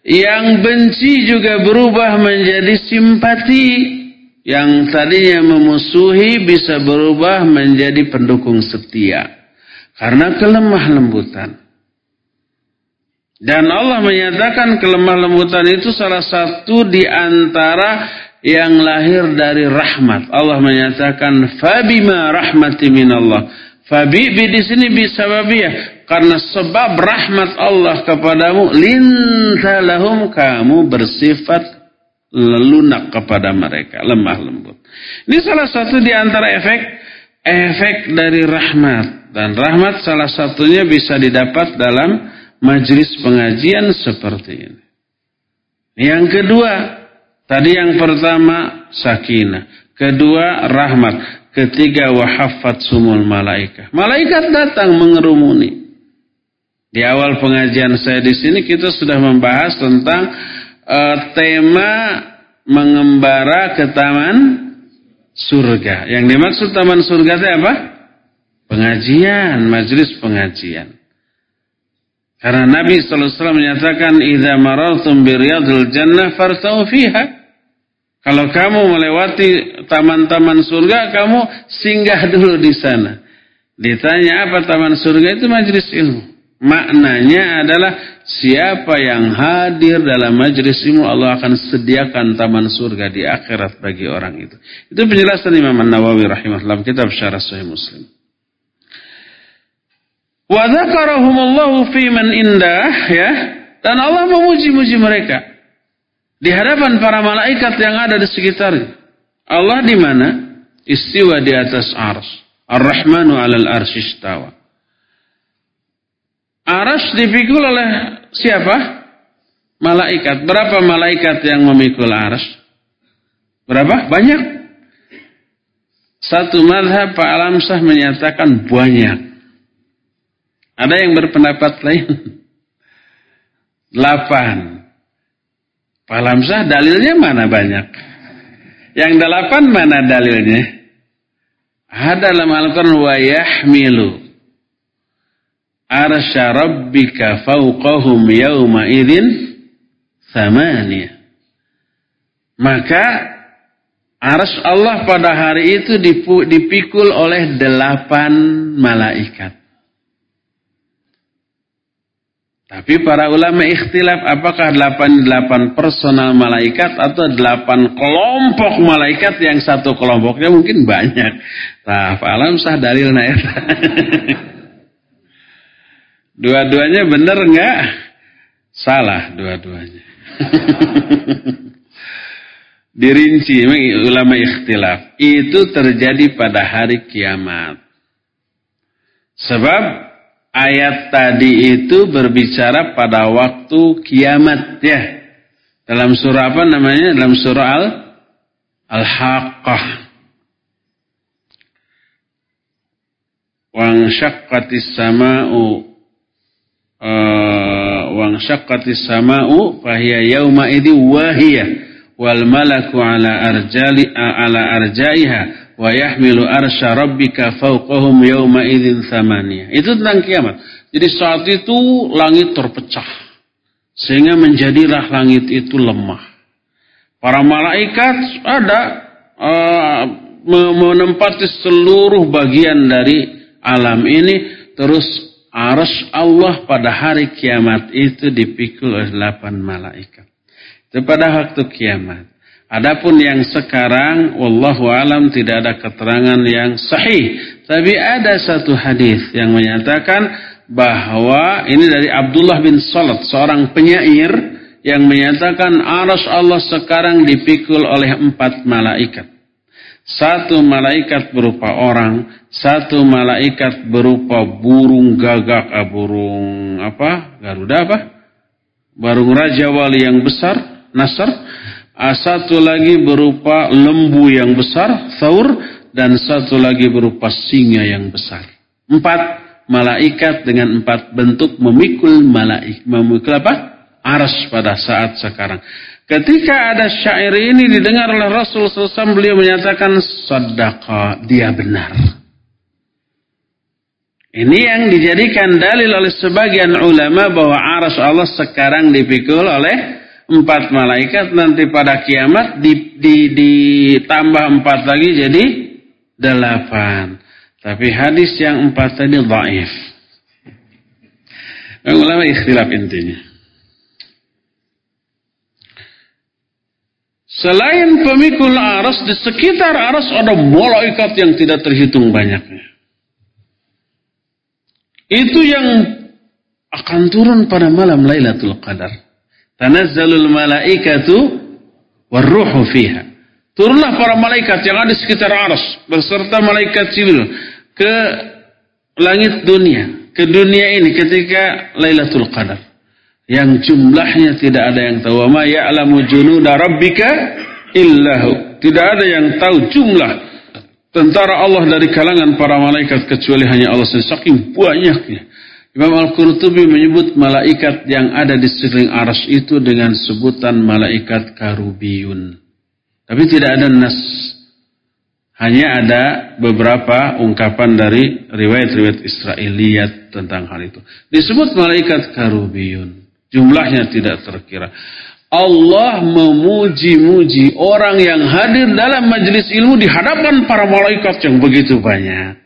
Yang benci juga berubah menjadi simpati. Yang tadinya memusuhi bisa berubah menjadi pendukung setia. Karena kelemah lembutan. Dan Allah menyatakan kelemah lembutan itu salah satu di antara yang lahir dari rahmat. Allah menyatakan fabima rahmati minallah. Fabi di sini bisa babiyah karena sebab rahmat Allah kepadamu linta lahum kamu bersifat lunak kepada mereka, lemah lembut. Ini salah satu di antara efek efek dari rahmat dan rahmat salah satunya bisa didapat dalam majlis pengajian seperti ini. Yang kedua, Tadi yang pertama sakinah, kedua rahmat, ketiga wahafat sumul malaika. Malaikat datang mengerumuni. Di awal pengajian saya di sini kita sudah membahas tentang uh, tema mengembara ke taman surga. Yang dimaksud taman surga itu apa? Pengajian, majelis pengajian. Karena Nabi wasallam menyatakan idza marartum bi riyadil jannah fartau fiha. Kalau kamu melewati taman-taman surga, kamu singgah dulu di sana. Ditanya apa taman surga itu majelis ilmu. Maknanya adalah siapa yang hadir dalam majelis ilmu Allah akan sediakan taman surga di akhirat bagi orang itu. Itu penjelasan Imam An-Nawawi rahimahullah kitab Syarah Sahih Muslim. Wa dzakarahumullahu fi man indah ya dan Allah memuji-muji mereka di hadapan para malaikat yang ada di sekitarnya. Allah di mana? Istiwa di atas ars. Ar-Rahmanu alal arsyistawa. Aras dipikul oleh siapa? Malaikat. Berapa malaikat yang memikul aras? Berapa? Banyak. Satu madhab Pak Alamsah menyatakan banyak. Ada yang berpendapat lain. Delapan. Pak Lamsah dalilnya mana banyak? Yang delapan mana dalilnya? Ada dalam Al-Quran wa yahmilu arsya rabbika fawqahum yawma idzin thamaniyah. Maka ars Allah pada hari itu dipikul oleh delapan malaikat. Tapi para ulama ikhtilaf apakah delapan delapan personal malaikat atau delapan kelompok malaikat yang satu kelompoknya mungkin banyak. Nah, alam sah dalil ya. Dua-duanya benar enggak? Salah dua-duanya. Dirinci ulama ikhtilaf. Itu terjadi pada hari kiamat. Sebab ayat tadi itu berbicara pada waktu kiamat ya. Dalam surah apa namanya? Dalam surah Al Al-Haqqah. Wang syaqqatis sama'u uh, wang syaqqatis sama'u fahiya yawma idhi wahiyah wal malaku ala arjali ala arjaiha wa yahmilu arsya rabbika fawqahum yawma idzin thamaniyah. Itu tentang kiamat. Jadi saat itu langit terpecah sehingga menjadilah langit itu lemah. Para malaikat ada uh, menempati seluruh bagian dari alam ini terus arsy Allah pada hari kiamat itu dipikul oleh delapan malaikat. Itu pada waktu kiamat. Adapun yang sekarang, wallahu alam tidak ada keterangan yang sahih. Tapi ada satu hadis yang menyatakan bahwa ini dari Abdullah bin Salat, seorang penyair yang menyatakan aras Allah sekarang dipikul oleh empat malaikat. Satu malaikat berupa orang, satu malaikat berupa burung gagak, ah, burung apa? Garuda apa? Burung raja wali yang besar, Nasr satu lagi berupa lembu yang besar, thaur, dan satu lagi berupa singa yang besar. Empat malaikat dengan empat bentuk memikul malaik, memikul apa? Ars pada saat sekarang. Ketika ada syair ini didengar oleh Rasul SAW, beliau menyatakan, Sadaqah, dia benar. Ini yang dijadikan dalil oleh sebagian ulama bahwa aras Allah sekarang dipikul oleh empat malaikat nanti pada kiamat di, di, ditambah empat lagi jadi delapan. Tapi hadis yang empat tadi dhaif. Ulama ikhtilaf intinya. Selain pemikul aras, di sekitar aras ada malaikat yang tidak terhitung banyaknya. Itu yang akan turun pada malam Lailatul Qadar. Tanazzalul malaikatu warruhu fiha. Turunlah para malaikat yang ada di sekitar aras beserta malaikat Jibril ke langit dunia, ke dunia ini ketika Lailatul Qadar. Yang jumlahnya tidak ada yang tahu. Ma ya'lamu junuda rabbika illahu. Tidak ada yang tahu jumlah tentara Allah dari kalangan para malaikat kecuali hanya Allah. Saking banyaknya. Imam Al-Qurtubi menyebut malaikat yang ada di sekeliling aras itu dengan sebutan malaikat karubiyun. Tapi tidak ada nas. Hanya ada beberapa ungkapan dari riwayat-riwayat Israeliat tentang hal itu. Disebut malaikat karubiyun. Jumlahnya tidak terkira. Allah memuji-muji orang yang hadir dalam majelis ilmu di hadapan para malaikat yang begitu banyak.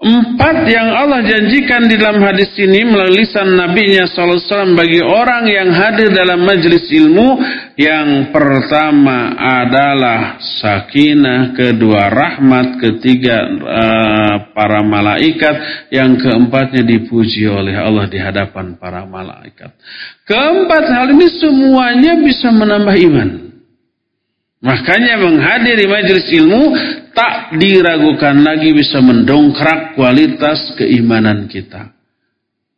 Empat yang Allah janjikan di dalam hadis ini melalui lisan Nabi-Nya SAW bagi orang yang hadir dalam majlis ilmu. Yang pertama adalah sakinah, kedua rahmat, ketiga uh, para malaikat, yang keempatnya dipuji oleh Allah di hadapan para malaikat. Keempat hal ini semuanya bisa menambah iman. Makanya menghadiri majelis ilmu tak diragukan lagi bisa mendongkrak kualitas keimanan kita.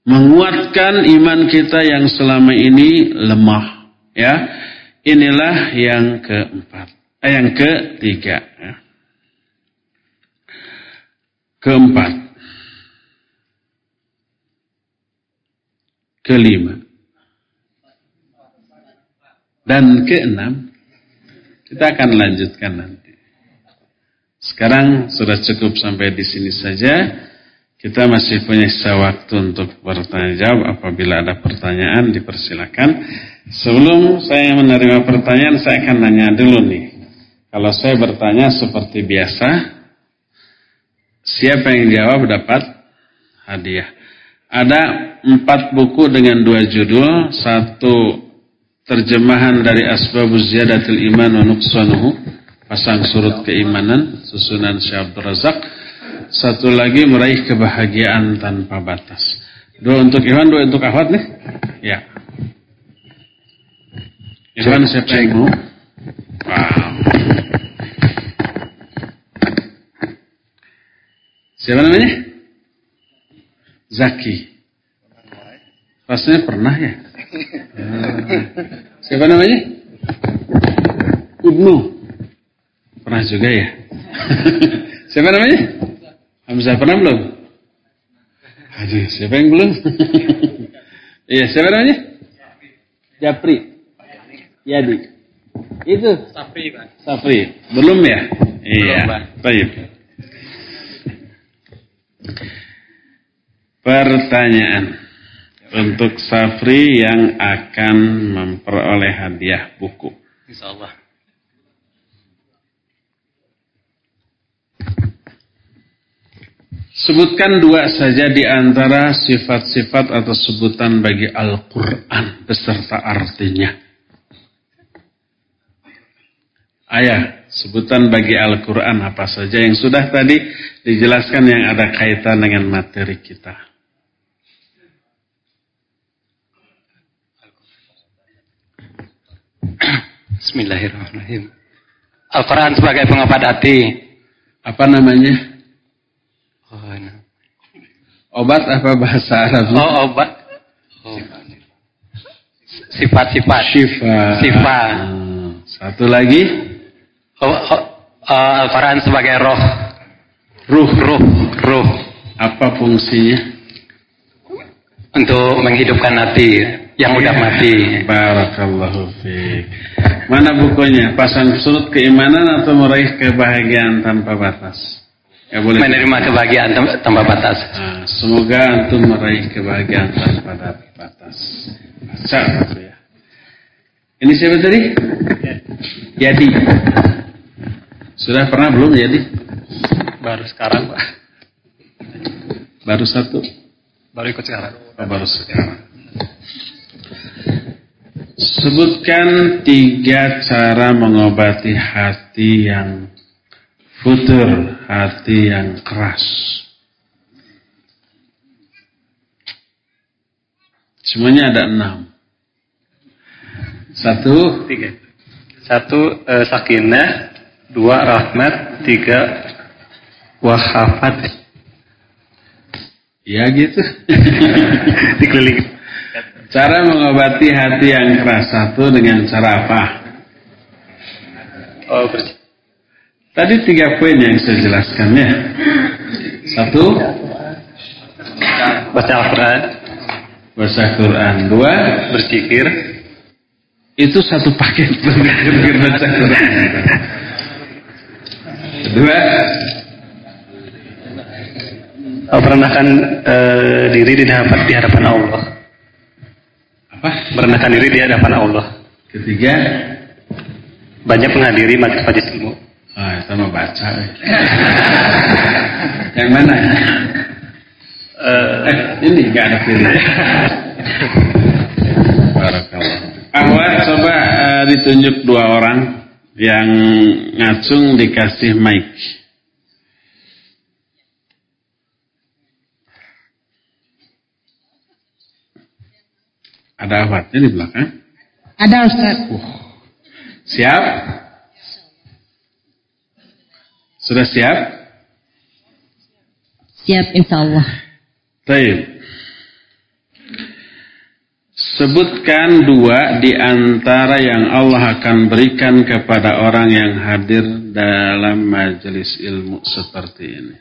Menguatkan iman kita yang selama ini lemah. Ya, inilah yang keempat. Eh, yang ketiga. Ya. Keempat. Kelima. Dan keenam kita akan lanjutkan nanti. Sekarang sudah cukup sampai di sini saja. Kita masih punya sisa waktu untuk bertanya jawab. Apabila ada pertanyaan, dipersilakan. Sebelum saya menerima pertanyaan, saya akan nanya dulu nih. Kalau saya bertanya seperti biasa, siapa yang jawab dapat hadiah. Ada empat buku dengan dua judul. Satu terjemahan dari Asbabuz Ziyadatil Iman wa Nuqsanuhu. Pasang surut keimanan, susunan Syekh Abdul Razak satu lagi meraih kebahagiaan tanpa batas. Dua untuk Iwan, dua untuk Ahwat nih? Ya. Iwan siapa yang mau? Wow. Siapa namanya? Zaki. Pastinya pernah ya? Siapa namanya? Ibnu. Pernah juga ya? Siapa namanya? Hamzah pernah belum? Aduh, siapa yang belum? Iya, siapa namanya? Japri. Yadi. Itu? Safri, Pak. Safri. Belum ya? Iya. Baik. Pertanyaan untuk Safri yang akan memperoleh hadiah buku. Insyaallah. Sebutkan dua saja di antara sifat-sifat atau sebutan bagi Al-Quran beserta artinya. Ayah, sebutan bagi Al-Quran apa saja yang sudah tadi dijelaskan yang ada kaitan dengan materi kita. Bismillahirrahmanirrahim. Al-Quran sebagai pengobat hati. Apa namanya? Obat apa bahasa Arab? Oh, obat. Sifat-sifat. Sifat. Sifat. Hmm. Satu lagi. Oh, oh, uh, Al-Quran sebagai roh. Ruh. Ruh. Ruh. Apa fungsinya? Untuk menghidupkan hati yang udah mati. Barakallahu fiik. Mana bukunya? Pasang surut keimanan atau meraih kebahagiaan tanpa batas? Ya, boleh. Menerima kebahagiaan tanpa batas. Nah, semoga antum meraih kebahagiaan tanpa batas. Baca ya. Ini siapa tadi? Yadi. Sudah pernah belum Yadi? Baru sekarang, Pak. Baru satu? Baru ikut sekarang. Oh, baru sekarang. Sebutkan tiga cara mengobati hati yang futur hati yang keras. Semuanya ada enam. Satu, tiga. Satu eh, sakinah, dua rahmat, tiga wahafat. Ya gitu. Dikeliling. Cara mengobati hati yang keras satu dengan cara apa? Oh, bersih. Tadi tiga poin yang saya jelaskan ya. Satu, baca Al-Quran. Baca Quran. Dua, berzikir. Itu satu paket berzikir baca Quran. Dua, oh, merendahkan uh, diri di hadapan, di hadapan Allah. Apa? Merendahkan diri di hadapan Allah. Ketiga, banyak menghadiri majelis ilmu. Ah, sama baca. yang mana? Uh, eh, ini nggak ada pilih. Barakallah. Coba uh, ditunjuk dua orang yang ngacung dikasih mic. Ada ahwatnya di belakang? Ada Ustaz. Uh. Siap? Sudah siap? Siap insya Allah. Baik. Sebutkan dua di antara yang Allah akan berikan kepada orang yang hadir dalam majelis ilmu seperti ini.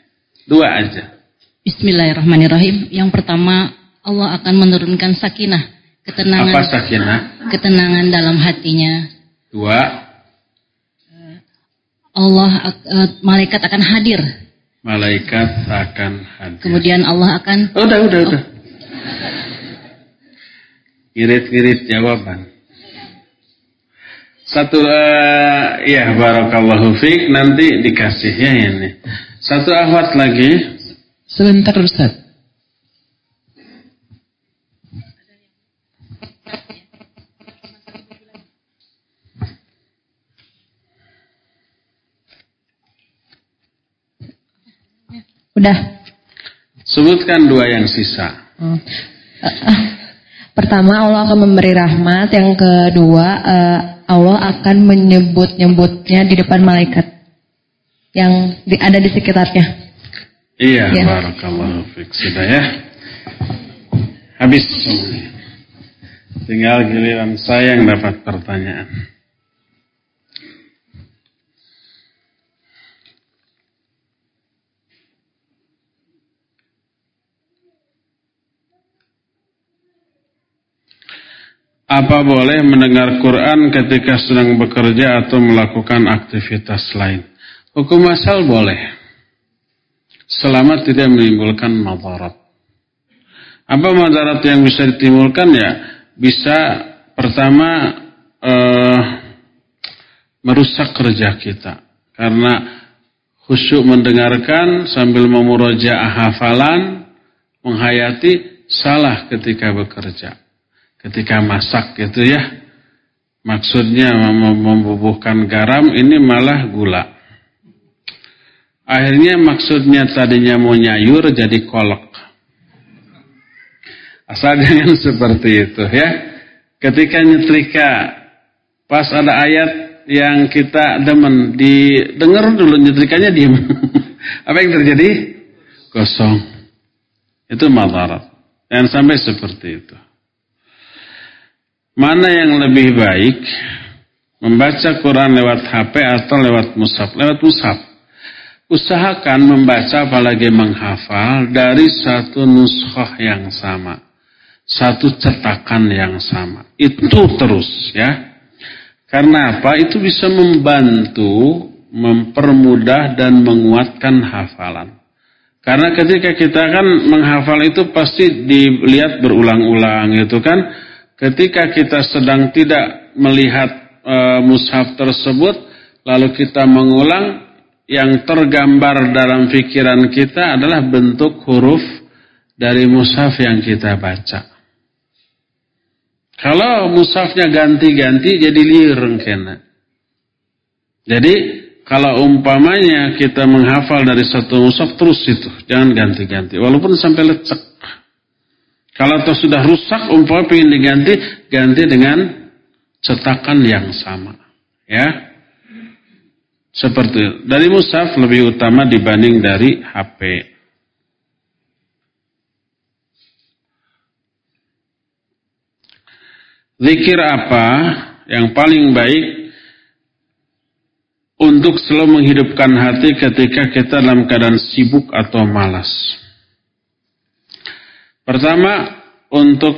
Dua aja. Bismillahirrahmanirrahim. Yang pertama, Allah akan menurunkan sakinah, ketenangan. Apa sakinah? Ketenangan dalam hatinya. Dua. Allah uh, malaikat akan hadir malaikat akan hadir. Kemudian Allah akan Oh, udah, udah, udah. Irit-irit jawaban. Satu, uh, ya barakallahu fiq nanti dikasih ya ini. Satu ahwat lagi. Sebentar Ustaz. Udah. Sebutkan dua yang sisa. Oh. Uh, uh, pertama Allah akan memberi rahmat, yang kedua uh, Allah akan menyebut-nyebutnya di depan malaikat yang di, ada di sekitarnya. Iya, ya. barakallahu fiik. Sudah ya. Habis. Tinggal giliran saya yang dapat pertanyaan. Apa boleh mendengar Quran ketika sedang bekerja atau melakukan aktivitas lain? Hukum asal boleh. Selama tidak menimbulkan madarat. Apa madarat yang bisa ditimbulkan ya? Bisa pertama eh, merusak kerja kita. Karena khusyuk mendengarkan sambil memurojaah hafalan, menghayati, salah ketika bekerja ketika masak gitu ya. Maksudnya membubuhkan garam ini malah gula. Akhirnya maksudnya tadinya mau nyayur jadi kolok. Asal jangan seperti itu ya. Ketika nyetrika pas ada ayat yang kita demen didengar dulu nyetrikanya diem. Apa yang terjadi? Kosong. Itu madarat. Jangan sampai seperti itu. Mana yang lebih baik membaca Quran lewat HP atau lewat mushaf? Lewat mushaf. Usahakan membaca apalagi menghafal dari satu nuskhoh yang sama. Satu cetakan yang sama. Itu terus ya. Karena apa? Itu bisa membantu, mempermudah dan menguatkan hafalan. Karena ketika kita kan menghafal itu pasti dilihat berulang-ulang itu kan ketika kita sedang tidak melihat e, mushaf tersebut, lalu kita mengulang, yang tergambar dalam pikiran kita adalah bentuk huruf dari mushaf yang kita baca. Kalau mushafnya ganti-ganti jadi lireng kena. Jadi kalau umpamanya kita menghafal dari satu mushaf terus itu, jangan ganti-ganti. Walaupun sampai lecek. Kalau itu sudah rusak, umpamanya ingin diganti, ganti dengan cetakan yang sama. Ya. Seperti itu. Dari mushaf lebih utama dibanding dari HP. Zikir apa yang paling baik untuk selalu menghidupkan hati ketika kita dalam keadaan sibuk atau malas? Pertama, untuk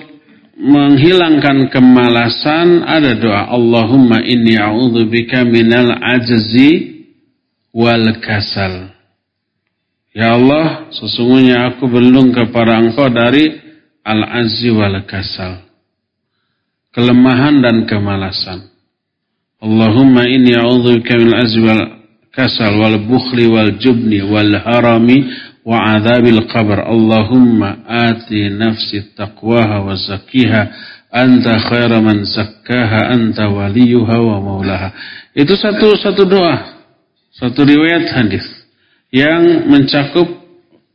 menghilangkan kemalasan ada doa Allahumma inni a'udzubika minal ajzi wal kasal. Ya Allah, sesungguhnya aku berlindung kepada Engkau dari al-azzi wal kasal. Kelemahan dan kemalasan. Allahumma inni a'udzubika minal azzi wal kasal wal bukhli wal jubni wal harami Allahumma ati nafsi taqwaha wa zakkiha anta khaira man zakkaha anta waliyuha wa maulaha itu satu satu doa. Satu riwayat hadis yang mencakup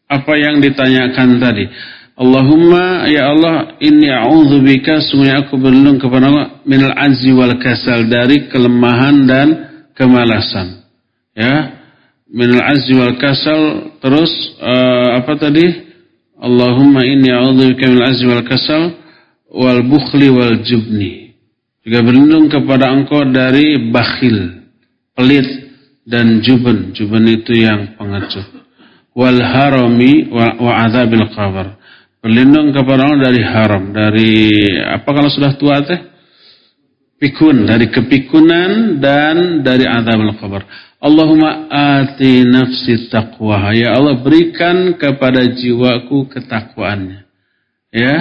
apa yang ditanyakan tadi. Allahumma ya Allah inni a'udzubika sungguh aku berlindung kepada Allah minal azzi wal kasal dari kelemahan dan kemalasan. Ya minal azzi wal kasal terus uh, apa tadi? Allahumma inni a'udzubika minal azzi wal kasal wal bukhli wal jubni. Juga berlindung kepada engkau dari bakhil pelit dan juben. Juben itu yang pengecut. Wal harami wa, wa adzabil qabr. Berlindung kepada Allah dari haram dari apa kalau sudah tua teh? Pikun, dari kepikunan dan dari azab al-qabr. Allahumma ati nafsi taqwa. Ya Allah berikan kepada jiwaku ketakwaannya. Ya.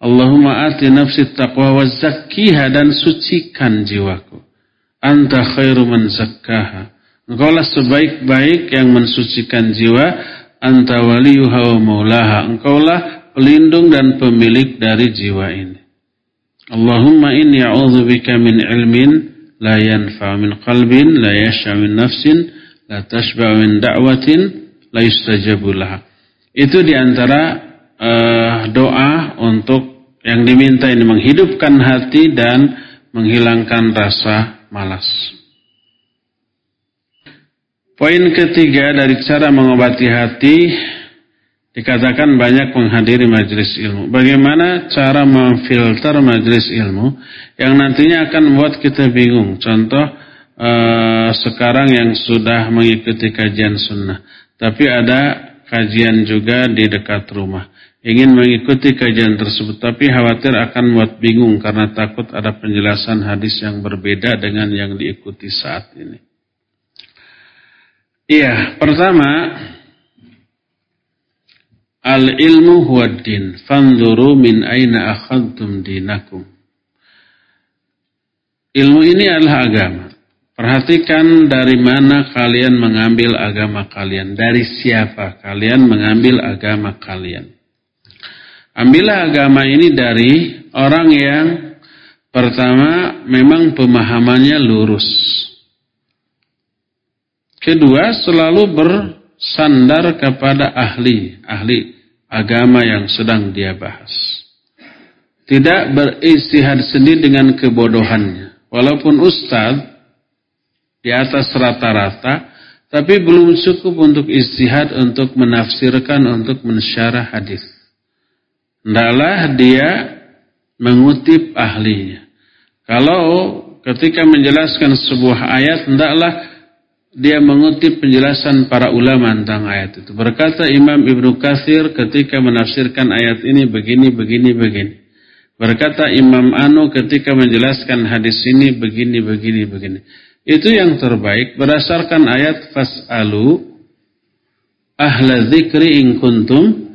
Allahumma ati nafsi taqwa wa zakkiha dan sucikan jiwaku. Anta khairu man zakkaha. Engkaulah sebaik-baik yang mensucikan jiwa. Anta waliyuha wa maulaha. Engkaulah pelindung dan pemilik dari jiwa ini. Allahumma inni a'udzubika min ilmin la yanfa min qalbin la yasha min nafsin la tashba min da'watin la yustajabu laha. Itu di antara uh, doa untuk yang diminta ini menghidupkan hati dan menghilangkan rasa malas. Poin ketiga dari cara mengobati hati Dikatakan banyak menghadiri majelis ilmu. Bagaimana cara memfilter majelis ilmu yang nantinya akan membuat kita bingung. Contoh eh, sekarang yang sudah mengikuti kajian sunnah, tapi ada kajian juga di dekat rumah. Ingin mengikuti kajian tersebut, tapi khawatir akan membuat bingung karena takut ada penjelasan hadis yang berbeda dengan yang diikuti saat ini. Iya, pertama Al ilmu huwa din. Fanzuru min aina akhadtum dinakum. Ilmu ini adalah agama. Perhatikan dari mana kalian mengambil agama kalian. Dari siapa kalian mengambil agama kalian. Ambillah agama ini dari orang yang pertama memang pemahamannya lurus. Kedua selalu ber sandar kepada ahli, ahli agama yang sedang dia bahas. Tidak beristihad sendiri dengan kebodohannya. Walaupun ustaz di atas rata-rata, tapi belum cukup untuk istihad untuk menafsirkan, untuk mensyarah hadis. Hendaklah dia mengutip ahlinya. Kalau ketika menjelaskan sebuah ayat, hendaklah dia mengutip penjelasan para ulama tentang ayat itu. Berkata Imam Ibnu Katsir ketika menafsirkan ayat ini begini, begini, begini. Berkata Imam Anu ketika menjelaskan hadis ini begini, begini, begini. Itu yang terbaik berdasarkan ayat fas'alu ahla dzikri in kuntum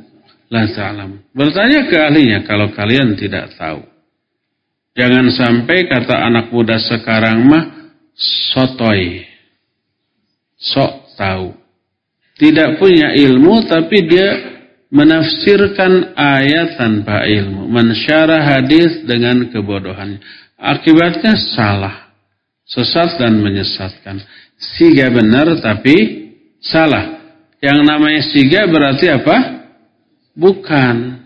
la ta'lam. Bertanya ke ahlinya kalau kalian tidak tahu. Jangan sampai kata anak muda sekarang mah sotoy sok tahu. Tidak punya ilmu tapi dia menafsirkan ayat tanpa ilmu. Mensyarah hadis dengan kebodohannya. Akibatnya salah. Sesat dan menyesatkan. Siga benar tapi salah. Yang namanya siga berarti apa? Bukan.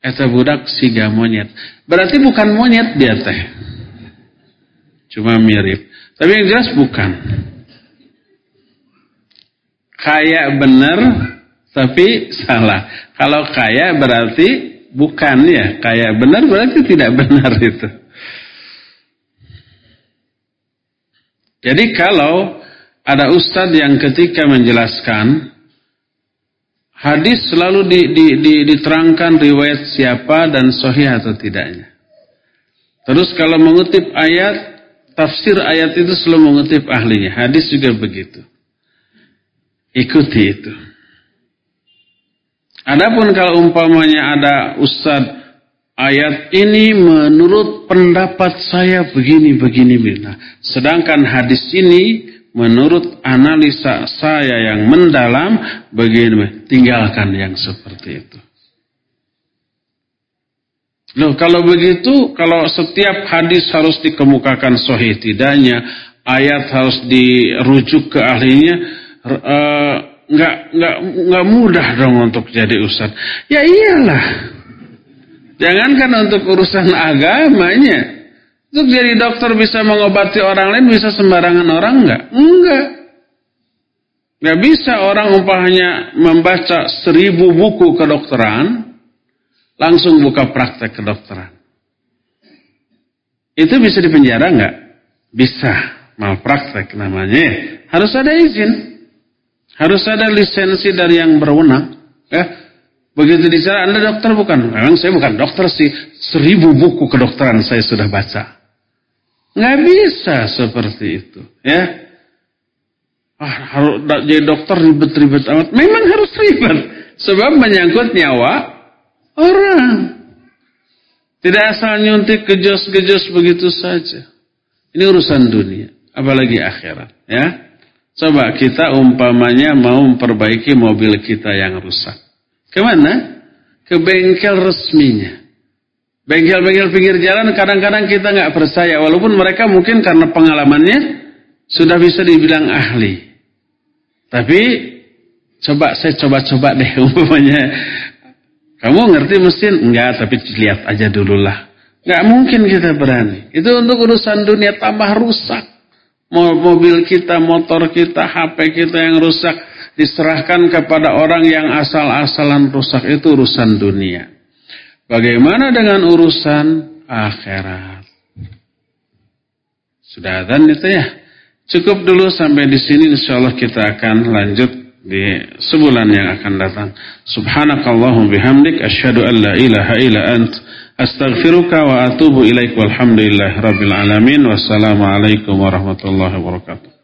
Eta budak siga monyet. Berarti bukan monyet dia teh. Cuma mirip. Tapi yang jelas bukan kaya benar tapi salah. Kalau kaya berarti bukan ya, kaya benar berarti tidak benar itu. Jadi kalau ada ustadz yang ketika menjelaskan hadis selalu di, di, di, diterangkan riwayat siapa dan sahih atau tidaknya. Terus kalau mengutip ayat, tafsir ayat itu selalu mengutip ahlinya. Hadis juga begitu. Ikuti itu. Adapun kalau umpamanya ada ustad ayat ini menurut pendapat saya begini begini begini. Sedangkan hadis ini menurut analisa saya yang mendalam begini tinggalkan yang seperti itu. Loh, kalau begitu, kalau setiap hadis harus dikemukakan sahih tidaknya, ayat harus dirujuk ke ahlinya, uh, nggak nggak nggak mudah dong untuk jadi ustad. Ya iyalah. Jangankan untuk urusan agamanya. Untuk jadi dokter bisa mengobati orang lain bisa sembarangan orang nggak? Enggak. Nggak bisa orang umpahnya membaca seribu buku kedokteran langsung buka praktek kedokteran. Itu bisa dipenjara nggak? Bisa. Malpraktek namanya. Harus ada izin. Harus ada lisensi dari yang berwenang. Ya. Begitu bicara, Anda dokter bukan? Memang saya bukan dokter sih. Seribu buku kedokteran saya sudah baca. Nggak bisa seperti itu, ya. Ah, harus jadi dokter ribet-ribet amat. Memang harus ribet, sebab menyangkut nyawa orang. Tidak asal nyuntik gejos-gejos begitu saja. Ini urusan dunia, apalagi akhirat, ya. Coba kita umpamanya mau memperbaiki mobil kita yang rusak. Ke mana? Ke bengkel resminya. Bengkel-bengkel pinggir jalan kadang-kadang kita nggak percaya, walaupun mereka mungkin karena pengalamannya sudah bisa dibilang ahli. Tapi coba saya coba-coba deh umpamanya. Kamu ngerti mesin? Enggak, tapi lihat aja dulu lah. Enggak mungkin kita berani. Itu untuk urusan dunia tambah rusak. Mobil kita, motor kita, HP kita yang rusak diserahkan kepada orang yang asal-asalan rusak itu urusan dunia. Bagaimana dengan urusan akhirat? Sudah ada itu ya? Cukup dulu sampai di sini insyaallah kita akan lanjut di sebulan yang akan datang. Subhanakallahum bihamdik asyhadu an la ilaha illa ant astaghfiruka wa atubu ilaik walhamdulillahi rabbil alamin wassalamu alaikum warahmatullahi wabarakatuh.